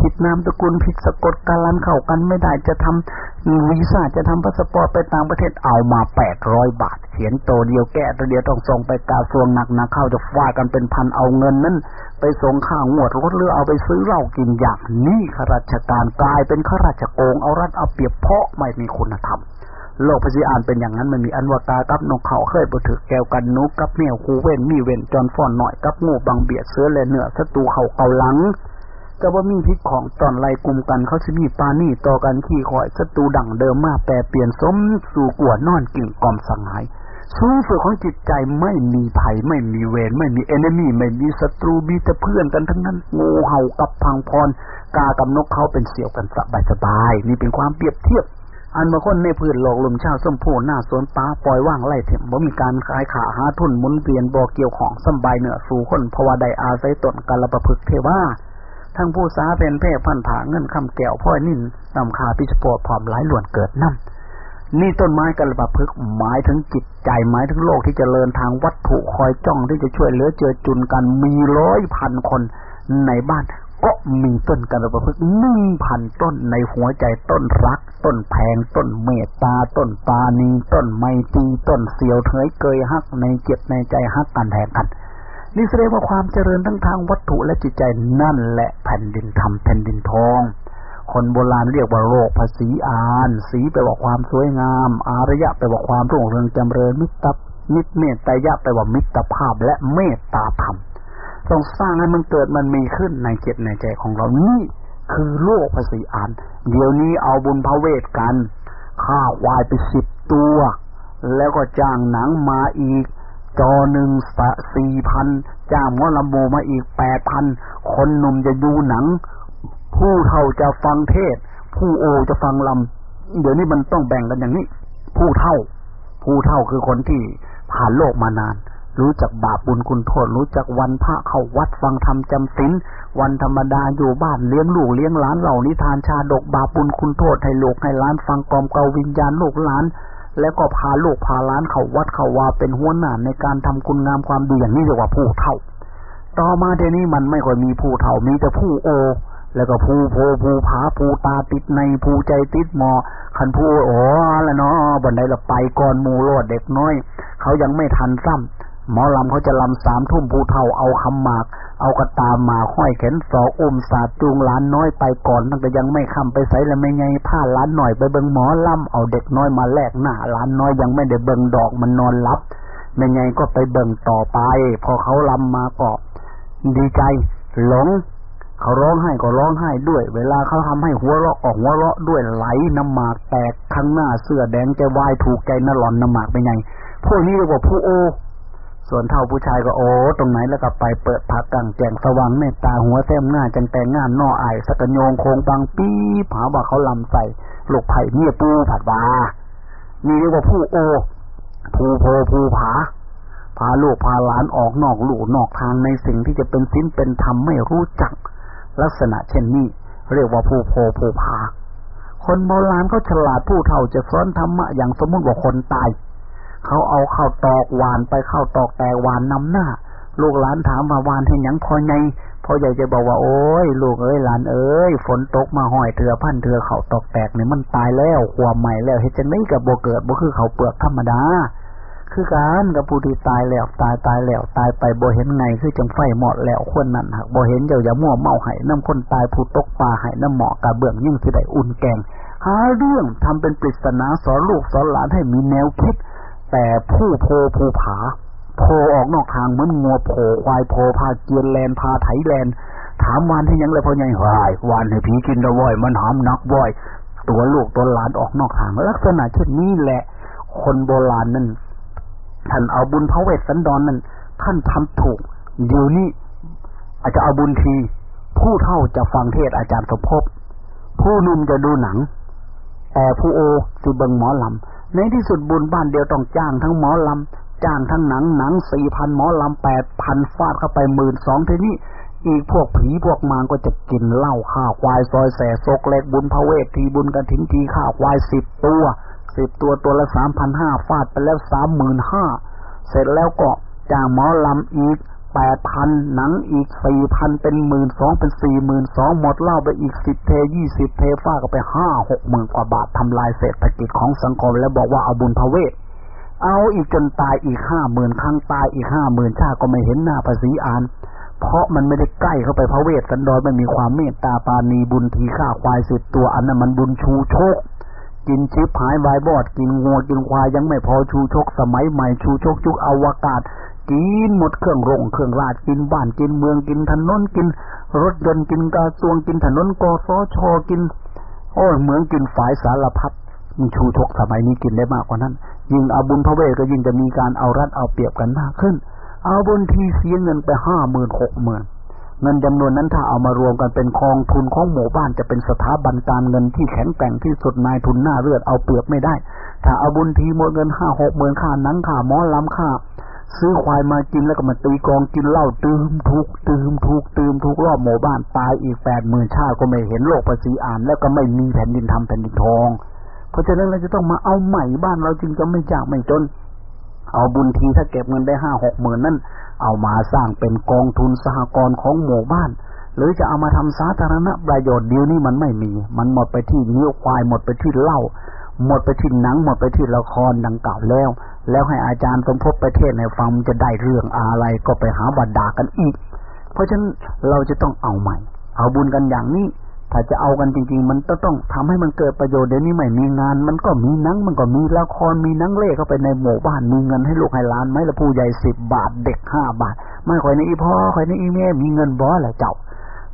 ผิดนามตระกูลผิดสะกดการันเข้ากันไม่ได้จะทำวีซ่าจะทำพาสปอร์ตไปต่างประเทศเอามาแปดร้อยบาทเขียนตัวเดียวแก้ตัวเดียวต้องส่งไปกาสวงหนักนะเข้าจะฟากันเป็นพันเอาเงินนั้นไปส่งข้าวงวดรถเรือเอาไปซื้อเหล้ากินอย่างนี้ข้าราชการกลายเป็นข้าราชโกงเอารัดเอาเปรียบเพราะไม่มีคุณธรรมโลกพสิอานเป็นอย่างนั้นมันมีอันวตากับนกเขาเคยบ่ถือแก้วกันนุกับเมียวคูเว้นมีเว้นจอนฟอนหน่อยกับงูบังเบียดเสื้อและเนื้อศัตรูเขาเกาหลัง จะว่ามีพิษของตอนไล่กลุ่มกันเขาจะมีปานี่ต่อกันขี่คอยศัตรูดั่งเดิมมาแปรเปลี่ยนสมสู่กวดนอนกิ่งกอมสังหายสูงสุดของจิตใจไม่มีภัยไม่มีเวรไม่มีเอนมี่ไม่มีศัตรูมีแต่เพื่อนกันทั้งนั้นงูเห่ากับพังพร กากับนกเขาเป็นเสี่ยวกันสบายสบายนี่เป็นความเปรียบเทียบ อันบางคนในพื้นโลกลมชาวส้มโพหน้าสวนป้าปล่อยว่างไล่เถมบ่มีการขายขาหาทุนหมุนเปลี่ยนบ่เกี่ยวของสบายเหนือสู่คนเพราว่าได้อาศัยตนกาลประพฤกเทว่า ทั้งผู้สาเป็นเพ่พันผาเงินคำแก้วพ่อนิ่นนำคาพิชโปรผอมหลายหลวนเกิดนั่นนี่ต้นไม้กาลปะพฤกหมายถึงจิตใจหมายถึงโลกที่จเจริญทางวัตถุคอยจ้องที่จะช่วยเหลือเจือจุนกันมีร้อยพันคนในบ้านก็มีต้นกันปะพฤติหนึ่งพันต้นในหัวใจต้นรัก ต้นแพงต้นเมตตา ต้นปานีต้นไมตรีต้นเสียวเถยเกยฮักในเจ็บในใจฮักกันแทนกัน นี่แสดงว่าความเจริญทั้งทางวัตถุและจิตใจนั่นแหละแผ่นดินธรรมแผ่นดินทอง คนโบราณเรียกว่าโลกภาษีอาน สีแปลว่าความสวยงาม อารยะแปลว่าความรุ่งเรืองจำเริญมิตรมิตรเมตตายะแปลว่ามิตรภาพและเมตตาธรรมต้องสร้างให้มันเกิดมันมีขึ้นในจิตในใจของเรานี่คือโลกภาษีอันเดี๋ยวนี้เอาบุญพระเวทกันฆ่าควายไปสิบตัว แล้วก็จ้างหนังมาอีก จอหนึ่งสี่พันจ้างมอลำโมมาอีกแปดพันคนหนุ่มจะดูหนัง ผู้เฒ่าจะฟังเทศ ผู้โอจะฟังลำ เดี๋ยวนี้มันต้องแบ่งกันอย่างนี้ ผู้เฒ่า ผู้เฒ่าคือคนที่ผ่านโลกมานาน รู้จักบาปบุญคุณโทษ รู้จักวันพระเข้าวัดฟังธรรมจำศีลวันธรรมดาอยู่บ้านเลี้ยงลูกเลี้ยงหลานเหล่านิทานชาดกบาปบุญคุณโทษให้ลูกให้หลานฟังกอมเกาวิญญาณลูกหลาน แล้วก็พาลูกพาหลานเขาวัดเขาวาเป็นหัวหน้าในการทำคุณงามความดีอย่างนี้เรียกว่าผู้เฒ่า ต่อมาเดี๋ยวนี้มันไม่ค่อยมีผู้เฒ่ามีแต่ผู้โอ แล้วก็ผู้โพผู้ผาผู้ตาติดในผู้ใจติดหมอคันผู้โอ้แล้วเนาะบันไดละไปก่อนมูโลดเด็กน้อย เขายังไม่ทันซ้ำหมอลำเขาจะลำสามทุ่มภูเท่าเอาคำหมาก เอากระตามมาห้อยแขนสออุ้มสาจูงล้านน้อยไปก่อนตั้งแต่ยังไม่คำไปใส่แล้วไม่ไงผ้าล้านหน่อยไปเบิงหมอลำเอาเด็กน้อยมาแลกหน้าล้านน้อยยังไม่ได้เบิงดอกมันนอนรับไม่ไงก็ไปเบิงต่อไป พอเขาลำมาก็ดีใจหลงเขาร้องไห้ก็ร้องไห้ด้วย เวลาเขาทำให้หัวเราะออกหัวเราะด้วยไหลน้ำหมากแตกข้างหน้าเสื้อแดงจะวายถูกใจน่าหลอนน้ำหมากไปไงพวกนี้เรียกว่าผู้โอ ส่วนเท่าผู้ชายก็โอ้ตรงไหนแล้วก็ไปเปิดผักกังแจงสว่างเมตตาหัวเต้มหน้าจังแต่งงานนออายสกโยงโคงบางปีผาว่าเขาลำใส่ลูกไผ่เมียปูผัดวานี่เรียกว่าผู้โอผู้โพผู้ผา พาลูกพาหลานออกนอกหลู่นอกทางในสิ่งที่จะเป็นสิ้นเป็นธรรมไม่รู้จัก ลักษณะเช่นนี้ เรียกว่าผู้โพผู้ผา คนโบราณก็ฉลาดผู้เฒ่าจะสอนธรรมะอย่างสมมติว่าคนตาย เขาเอาเข้าตอกหวานไปเข้าตอกแต่หวานนำหน้า ลูกหลานถามมาหวานให้ยังพอไงพ่อใหญ่จะบอกว่าโอ้ยลูกเอ้ยหลานเอ้ยฝนตกมาห้อยเถือพันเถือเขาตอกแตกเนี่ยมันตายแล้วความใหม่แล้วเฮ็ดจังได๋กับบ่เกิดบ่คือเขาเปลือกธรรมดา คือการกับผู้ที่ตายแล้วตายตายแล้วตายไปบ่เห็นไงคือจังไฟหมอดแล้วคนนั้นหักบ่เห็นเจ้าอย่ามั่วเมาไห้น้ำคนตายผู้ตกปลาไห้น้ำหมอกกะเบื้องยิ่งสิได้อุ่นแกงหาเรื่องทำเป็นปริศนาสอนลูกสอนหลานให้มีแนวคิด แต่ผู้โพผู้ผา โพออกนอกทางเหมือนงัวโผควายโพพาเกียนแลนพาไถแลน ถามวานที่ยังเลยพ่อใหญ่หายวานให้ผีกินตะวอยมันหามนักบอย ตัวลูกตัวหลานออกนอกทาง ลักษณะเช่นนี้แหละ คนโบราณนั้นท่านเอาบุญพระเวสสันดรนนั้นท่านทำถูกเดี๋ยวนี้อาจจะเอาบุญที ผู้เท่าจะฟังเทศอาจารย์สมภพผู้นุ่มจะดูหนังแต่ผู้โอจะเบิงหมอลำ ในที่สุดบุญบ้านเดียวต้องจ้างทั้งหมอลำจ้างทั้งหนังหนังสี่พันหมอลำแปดพันฟาดเข้าไปหมื่นสองทีนี้อีกพวกผีพวกมารก็จะกินเหล้าข้าวควายซอยแสซกเล็กบุญพระเวททีบุญกันถินทีข้าวควายสิบตัวสิบตัวตัวละสามพันห้าฟาดไปแล้วสามหมื่นห้าเสร็จแล้วก็จ้างหมอลำอีก แปดพันหนังอีกสี่พันเป็นหมื่นสองเป็นสี่หมื่นสองหมดเล้าไปอีกสิบเทยี่สิบเทฟาก็ไปห้าหกหมื่นกว่าบาททำลายเศรษฐกิจของสังคมแล้วบอกว่าเอาบุญพระเวทเอาอีกจนตายอีกห้าหมื่นครั้งตายอีกห้าหมื่นชาติก็ไม่เห็นหน้าภาษีอาน เพราะมันไม่ได้ใกล้เข้าไปพระเวทสันดรไม่มีความเมตตาปานีบุญทีฆ่าควายสิบตัวอันนั้นมันบุญชูโชคกินชิปหายวายบอดกินงัวกินควายยังไม่พอชูชกสมัยใหม่ชูชกจุกอวกาศ กินหมดเครื่องรงเครื่องราชกินบ้านกินเมืองกินถนนกิน รถยนต์กินกระทรวงกินถนนกสชกิน โอ้เหมืองกินฝายสารพัดมันชูชกสมัยนี้กินได้มากกว่านั้น ยิ่งเอาบุญพระเวทก็ยิ่งจะมีการเอารัดเอาเปรียบกันมากขึ้น เอาบุญทีเสียเงินไปห้าหมื่นหกหมื่นเงินจำนวนนั้นถ้าเอามารวมกันเป็นกองทุนของหมู่บ้านจะเป็นสถาบันการเงินที่แข็งแกร่งที่สุดนายทุนหน้าเลือดเอาเปรียบไม่ได้ ถ้าเอาบุญทีหมดเงินห้าหกหมื่นค่านังค่าหมอลำค่า ซื้อควายมากินแล้วก็มาตีกองกินเหล้าตืมทุกตืมทุกตืมทุกรอบหมู่บ้านตายอีกแปดหมื่นชาติก็ไม่เห็นโลกภาษีอ่าน แล้วก็ไม่มีแผ่นดินทำแผ่นดินทอง เพราะฉะนั้นเราจะต้องมาเอาใหม่บ้านเราจึงจะไม่จากไม่จน เอาบุญทีถ้าเก็บเงินได้ห้าหกหมื่นนั่นเอามาสร้างเป็นกองทุนสหกรณ์ของหมู่บ้าน หรือจะเอามาทำสาธารณประโยชน์เดียวนี้มันไม่มี มันหมดไปที่เนื้อควายหมดไปที่เหล้าหมดไปที่หนังหมดไปที่ละครดังกล่าวแล้ว แล้วให้อาจารย์สมภพประเทศในฟังจะได้เรื่องอะไรก็ไปหาบัดดากันอีก เพราะฉะนั้นเราจะต้องเอาใหม่ เอาบุญกันอย่างนี้ ถ้าจะเอากันจริง ๆ มันต้องต้องทำให้มันเกิดประโยชน์เดี๋ยวนี้ไม่มีงาน มันก็มีนังมันก็มีละครมีนังเล่เข้าไปในหมู่บ้านมีเงินให้ลูกให้หลานไหมละผู้ใหญ่สิบบาทเด็กห้าบาท ไม่ค่อยในอีพ่อค่อยในอีแม่มีเงินบ่แหละเจ้า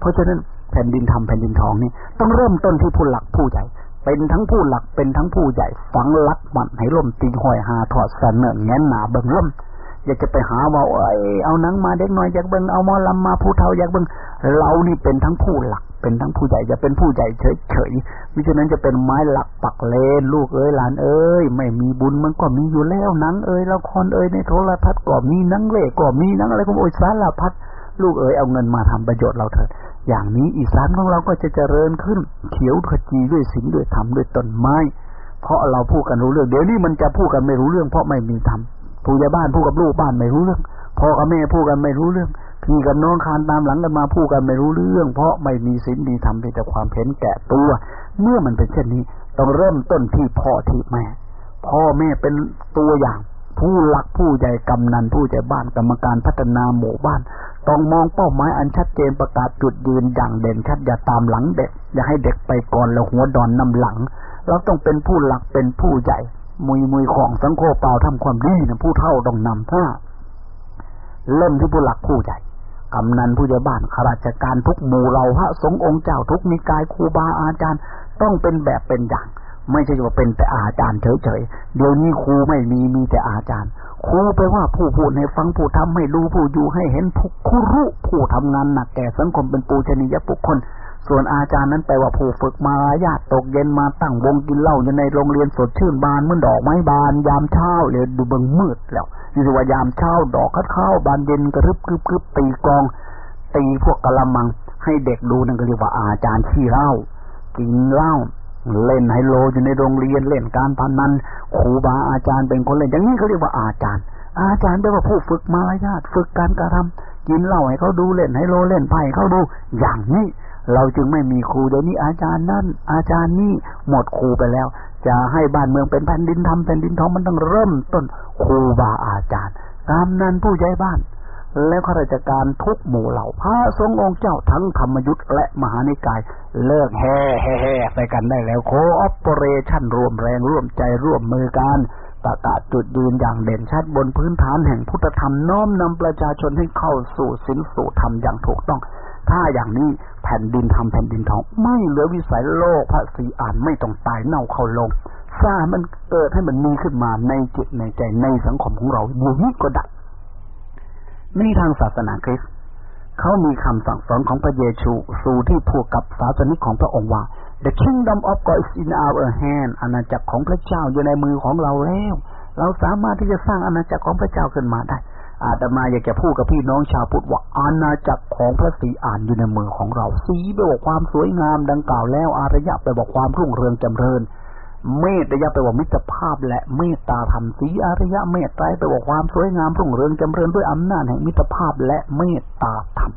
เพราะฉะนั้นแผ่นดินทำแผ่นดินทองนี่ต้องเริ่มต้นที่ผู้หลักผู้ใหญ่ เป็นทั้งผู้หลักเป็นทั้งผู้ใหญ่ฝังลักมันให้ล่มตีหอยหาถอดเสนอแงนหนาเบิ่งล่มอยากจะไปหาว่าเอ้ยเอานังมาเด็กน้อยอยากเบิ่งเอามอลำมาผู้เฒ่าอยากเบิ่งเรานี่เป็นทั้งผู้หลัก เป็นทั้งผู้ใหญ่จะเป็นผู้ใหญ่เฉยเฉยมิฉะนั้นจะเป็นไม้หลักปักเลนลูกเอ้ยหลานเอ้ยไม่มีบุญมันก็มีอยู่แล้วนังเอ้ยละครเอ้ยในโทรทัศน์ก็มีนังเล่ก็มีนังอะไรก็โอ้ยสารพัด ลูกเอ๋ยเอาเงินมาทำประโยชน์เราเถิดอย่างนี้อีสานของเราก็จะเจริญขึ้น เขียวขจีด้วยสิ่งด้วยธรรมด้วยต้นไม้ เพราะเราพูดกันรู้เรื่อง เดี๋ยวนี้มันจะพูดกันไม่รู้เรื่อง เพราะไม่มีธรรมผู้ใหญ่บ้านพูดกับลูกบ้านไม่รู้เรื่องพ่อกับแม่พูดกันไม่รู้เรื่อง พี่กับน้องคานตามหลังกันมาพูดกันไม่รู้เรื่อง เพราะไม่มีศีลมีธรรมมีแต่ความเห็นแก่ตัว เมื่อมันเป็นเช่นนี้ ต้องเริ่มต้นที่พ่อที่แม่ พ่อแม่เป็นตัวอย่าง ผู้หลักผู้ใหญ่กำนันผู้ใหญ่บ้านกรรมการพัฒนาหมู่บ้าน ต้องมองเป้าหมายอันชัดเจนประกาศจุดยืนอย่างเด่นชัดอย่าตามหลังเด็ก อย่าให้เด็กไปก่อนแล้วหัวดอนนำหลัง เราต้องเป็นผู้หลักเป็นผู้ใหญ่ มุยมุยของสังโฆเปล่าทำความดีนะผู้เท่าต้องนำท่าเริ่มที่ผู้หลักผู้ใหญ่กำนันผู้ใหญ่บ้านข้าราชการทุกหมู่เราพระสงฆ์องค์เจ้าทุกนิกายครูบาอาจารย์ต้องเป็นแบบเป็นอย่าง ไม่ใช่ว่าเป็นแต่อาจารย์เฉยๆ เดี๋ยวนี้ครูไม่มีมีแต่อาจารย์ ครูไปว่าผู้พูดให้ฟังผู้ทำให้รู้ผู้อยู่ให้เห็นผู้ครู้ผู้ทำงานหนักแก่สังคมเป็นปูชนียบุคคล ส่วนอาจารย์นั้นแปลว่าผู้ฝึกมาญาติตกเย็นมาตั้งวงกินเหล้าอยู่ในโรงเรียนสดชื่นบานเมื่อดอกไม้บาน ยามเช้าเลยดูเบิงมืดแล้วนี่ว่ายามเช้าดอกคัดข้าวบานเย็นกระรึบกรึบกรึบตีกอง ตีพวกกะละมังให้เด็กดูนั่นก็เรียกว่าอาจารย์ขี้เหล้ากินเหล้า เล่นไฮโลอยู่ในโรงเรียนเล่นการพนันครูบาอาจารย์เป็นคนเล่นอย่างนี้เขาเรียกว่าอาจารย์ อาจารย์แปลว่าผู้ฝึกมารยาทฝึกการกระทำกินเหล้าให้เขาดูเล่นไฮโลเล่นไพ่เขาดูอย่างนี้เราจึงไม่มีครูเดี๋ยวนี้อาจารย์นั่น อาจารย์นี่หมดครูไปแล้ว จะให้บ้านเมืองเป็นแผ่นดินทำแผ่นดินทองมันต้องเริ่มต้นครูบาอาจารย์ตามนั้นผู้ใหญ่บ้าน และข้าราชการทุกหมู่เหล่าพระสงฆ์องค์เจ้าทั้งธรรมยุทธ์และมหานิกาย เลิกแห่แห่แห่ไปกันได้แล้ว cooperation รวมแรงร่วมใจร่วมมือกันประกาศจุดยืนอย่างเด่นชัดบนพื้นฐานแห่งพุทธธรรมน้อมนำประชาชนให้เข้าสู่ศีลสู่ธรรมอย่างถูกต้อง ถ้าอย่างนี้แผ่นดินธรรมแผ่นดินทอง ไม่เหลือวิสัยโลกพระศรีอาริย์ไม่ต้องตายเน่าเข้าลงสร้างมันเกิดให้มันมีขึ้นมาในจิตในใจในสังคมของเราอยู่นี้ก็ได้ ในทางศาสนาคริสต์เขามีคำสั่งสอนของพระเยซูสู่ที่ผูกกับศาสนิกของพระองค์ว่า The kingdom of God is in our hand อาณาจักรของพระเจ้าอยู่ในมือของเราแล้ว เราสามารถที่จะสร้างอาณาจักรของพระเจ้าขึ้นมาได้ อาตมาอยากจะพูดกับพี่น้องชาวพุทธว่าอาณาจักรของพระศรีอานอยู่ในมือของเรา สีไปบอกความสวยงามดังกล่าวแล้วอารยะไปบอกความรุ่งเรืองจำเริญ เมตตยะไปบอกมิตรภาพและเมตตาธรรมศรีอาริยเมตไตรยไปบอกความสวยงามรุ่งเรืองจำเริญด้วยอำนาจแห่งมิตรภาพและเมตตาธรรม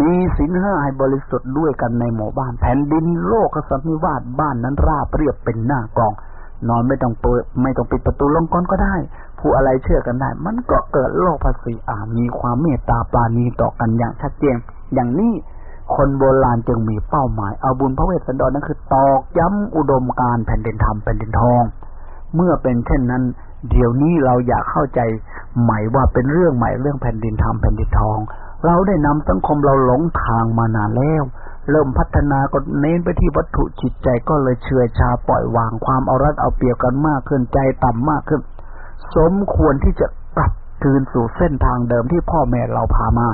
มีศีลห้าให้บริสุทธิ์ด้วยกันในหมู่บ้าน แผ่นดินโลกสันนิวาสบ้านนั้นราบเรียบเป็นหน้ากลอง นอนไม่ต้องเปิดไม่ต้องปิดประตูลงกลอนก็ได้ พูดอะไรเชื่อกันได้ มันก็เกิดโลกพระศรีอาริย์มีความเมตตาปรานีต่อกันอย่างชัดเจนอย่างนี้ คนโบราณจึงมีเป้าหมาย เอาบุญพระเวสสันดรนั่นคือตอกย้ำอุดมการณ์แผ่นดินธรรมแผ่นดินทอง เมื่อเป็นเช่นนั้น เดี๋ยวนี้เราอยากเข้าใจใหม่ว่าเป็นเรื่องใหม่เรื่องแผ่นดินธรรมแผ่นดินทอง เราได้นำสังคมเราหลงทางมานานแล้ว เริ่มพัฒนาก็เน้นไปที่วัตถุจิตใจก็เลยเชื่อชาปล่อยวางความเอารัดเอาเปรียบกันมากขึ้นใจต่ำมากขึ้น สมควรที่จะกลับคืนสู่เส้นทางเดิมที่พ่อแม่เราพามา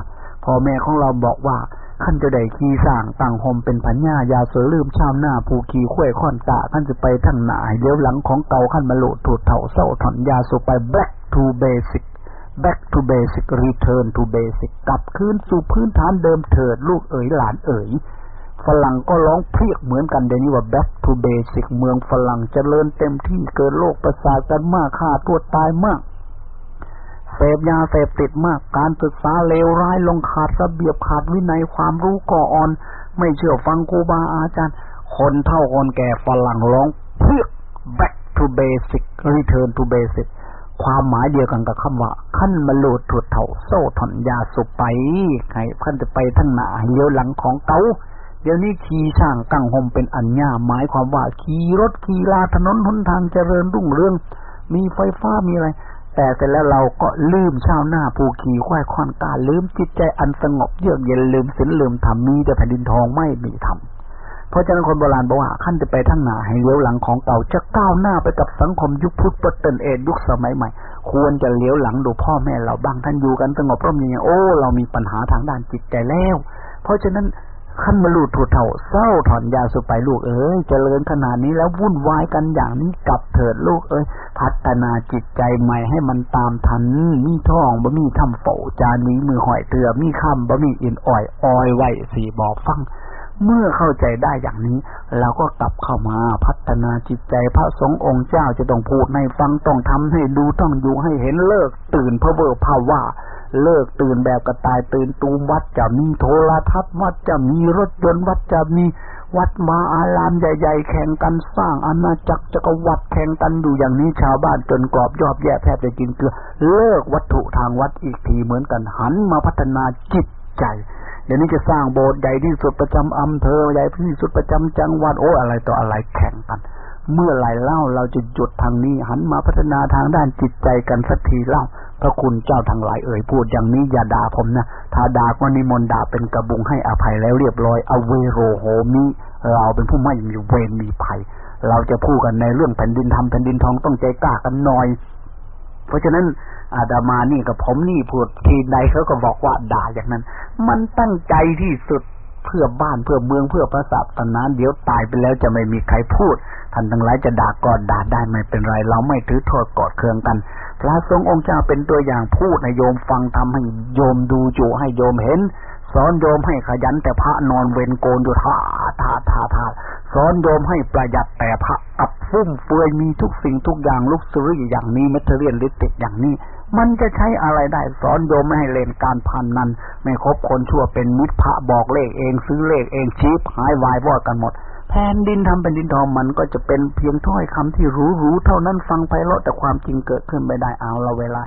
พ่อแม่ของเราบอกว่า ขั้นจะได้ขี่สร้างต่างหมเป็นพัญญายาเสวยลืมชามหน้าผูขี่ข้วยค่อนตาขั้นจะไปทั้งหนาเลี้ยวหลังของเก่าขั้นมาโหลดถูดเถ่าเศร้าถอนยาสูไป back to basic back to basic return to basic กลับคืนสู่พื้นฐานเดิมเถิดลูกเอ๋ยหลานเอ๋ยฝรั่งก็ร้องเพียกเหมือนกันเดี๋ยวนี้ว่า back to basic เมืองฝรั่งเจริญเต็มที่เกิดโรคประสาทกันมากฆ่าตัวตายมาก เสพยาเสพติดมาก การศึกษาเลวร้ายลงขาดระเบียบขาดวินัยความรู้ก่ออ่อน ไม่เชื่อฟังครูบาอาจารย์ คนเท่าคนแก่ฝรั่งร้องเพียก back to basic return to basic ความหมายเดียวกันกับคำว่า ขั้นมาโลดถุดเถ่าโซ่ถอนยาสุไปใครขั้นจะไปทั้งหนาเลี้ยวหลังของเกาเดี๋ยวนี้ขี่ช่างกั้งหมเป็นอัญญาหมายความว่าขี่รถขี่ลาถนนหนทางเจริญรุ่งเรือง มีไฟฟ้ามีอะไร แต่เสร็จแล้วเราก็ลืมชาวหน้าผู้ขี่ควายคอนกาลืมจิตใจอันสงบเยือกเย็นลืมศีลลืมธรรมมีแต่แผ่นดินทองไม่มีธรรมเพราะฉะนั้นคนโบราณบอกว่าขั้นจะไปทั้งหน้าให้เลี้ยวหลังของเก่าจะก้าวหน้าไปกับสังคมยุคพุทธปเตนเอยุคสมัยใหม่ ควรจะเลี้ยวหลังดูพ่อแม่เราบ้างท่านอยู่กันสงบร่มเย็นโอ้ เรามีปัญหาทางด้านจิตใจแล้ว เพราะฉะนั้น ขั้นมาลูดถูเถ่าเศร้าถอนยาสุไปลูกเอ้ยเจริญขนาดนี้แล้ววุ่นวายกันอย่างนี้กลับเถิดลูกเอ้ยพัฒนาจิตใจใหม่ให้มันตามทันมีท่องบ่มีทำโฝจานนี้มือหอยเตือมีคำบ่มีอินอ่อยออยไว้สีบอกฟัง เมื่อเข้าใจได้อย่างนี้ เราก็กลับเข้ามาพัฒนาจิตใจพระสงฆ์องค์เจ้าจะต้องพูดให้ฟังต้องทำให้ดูต้องอยู่ให้เห็นเลิกตื่นพระเบอร์ภาวะเลิกตื่นแบบกระต่ายตื่นตูมวัดจะมีโทรทัศน์วัดจะมีรถยนต์วัดจะมีวัดมาอารามใหญ่ ๆ แข่งกันสร้างอาณาจักรจักรวรรดิแข่งกันอยู่อย่างนี้ชาวบ้านจนกรอบยอบแย่แทบจะกินเกลือเลิกวัตถุทางวัดอีกทีเหมือนกันหันมาพัฒนาจิตใจ เดี๋ยวนี้จะสร้างโบสถ์ใหญ่ที่สุดประจำอำเภอใหญ่ที่สุดประจำจังหวัดโอ้อะไรต่ออะไรแข่งกัน เมื่อไหร่เล่าเราจะหยุดทางนี้ หันมาพัฒนาทางด้านจิตใจกันสักทีเล่า พระคุณเจ้าทั้งหลายเอ่ยพูดอย่างนี้อย่าด่าผมนะถ้าด่าก็นิมนต์ด่าเป็นกระบุงให้อภัยแล้วเรียบร้อยอเวโรโหมิเราเป็นผู้ไม่มีเวรมีภัย เราจะพูดกันในเรื่องแผ่นดินทำแผ่นดินทองต้องใจกล้ากันหน่อย เพราะฉะนั้นอาดามานี่กับผมนี่พูดทีใดเขาก็บอกว่าด่าอย่างนั้น มันตั้งใจที่สุดเพื่อบ้านเพื่อเมืองเพื่อพระศาสนาเดี๋ยวตายไปแล้วจะไม่มีใครพูดท่านทั้งหลายจะด่าก่อนด่าได้ไม่เป็นไร เราไม่ถือโทษกอดเคืองกัน พระสงฆ์องค์เจ้าเป็นตัวอย่างพูดให้โยมฟังทำให้โยมดูจูให้โยมเห็น สอนโยมให้ขยันแต่พระนอนเวรโกนอยู่ท่าท่าท่าท่าสอนโยมให้ประหยัดแต่พระอับฟุ่มเฟือยมีทุกสิ่งทุกอย่างลุกซุรี่อย่างนี้เมทเรียนลิติกอย่างนี้ มันจะใช้อะไรได้ สอนโยมไม่ให้เล่นการพันนันไม่คบคนชั่วเป็นมิตรพระบอกเลขเองซื้อเลขเองชีพหายวายวอดกันหมดแผ่นดินทำเป็นดินทองมันก็จะเป็นเพียงถ้อยคำที่รู้รู้เท่านั้นฟังไปแล้วแต่ความจริงเกิดขึ้นไม่ได้เอาละเวลา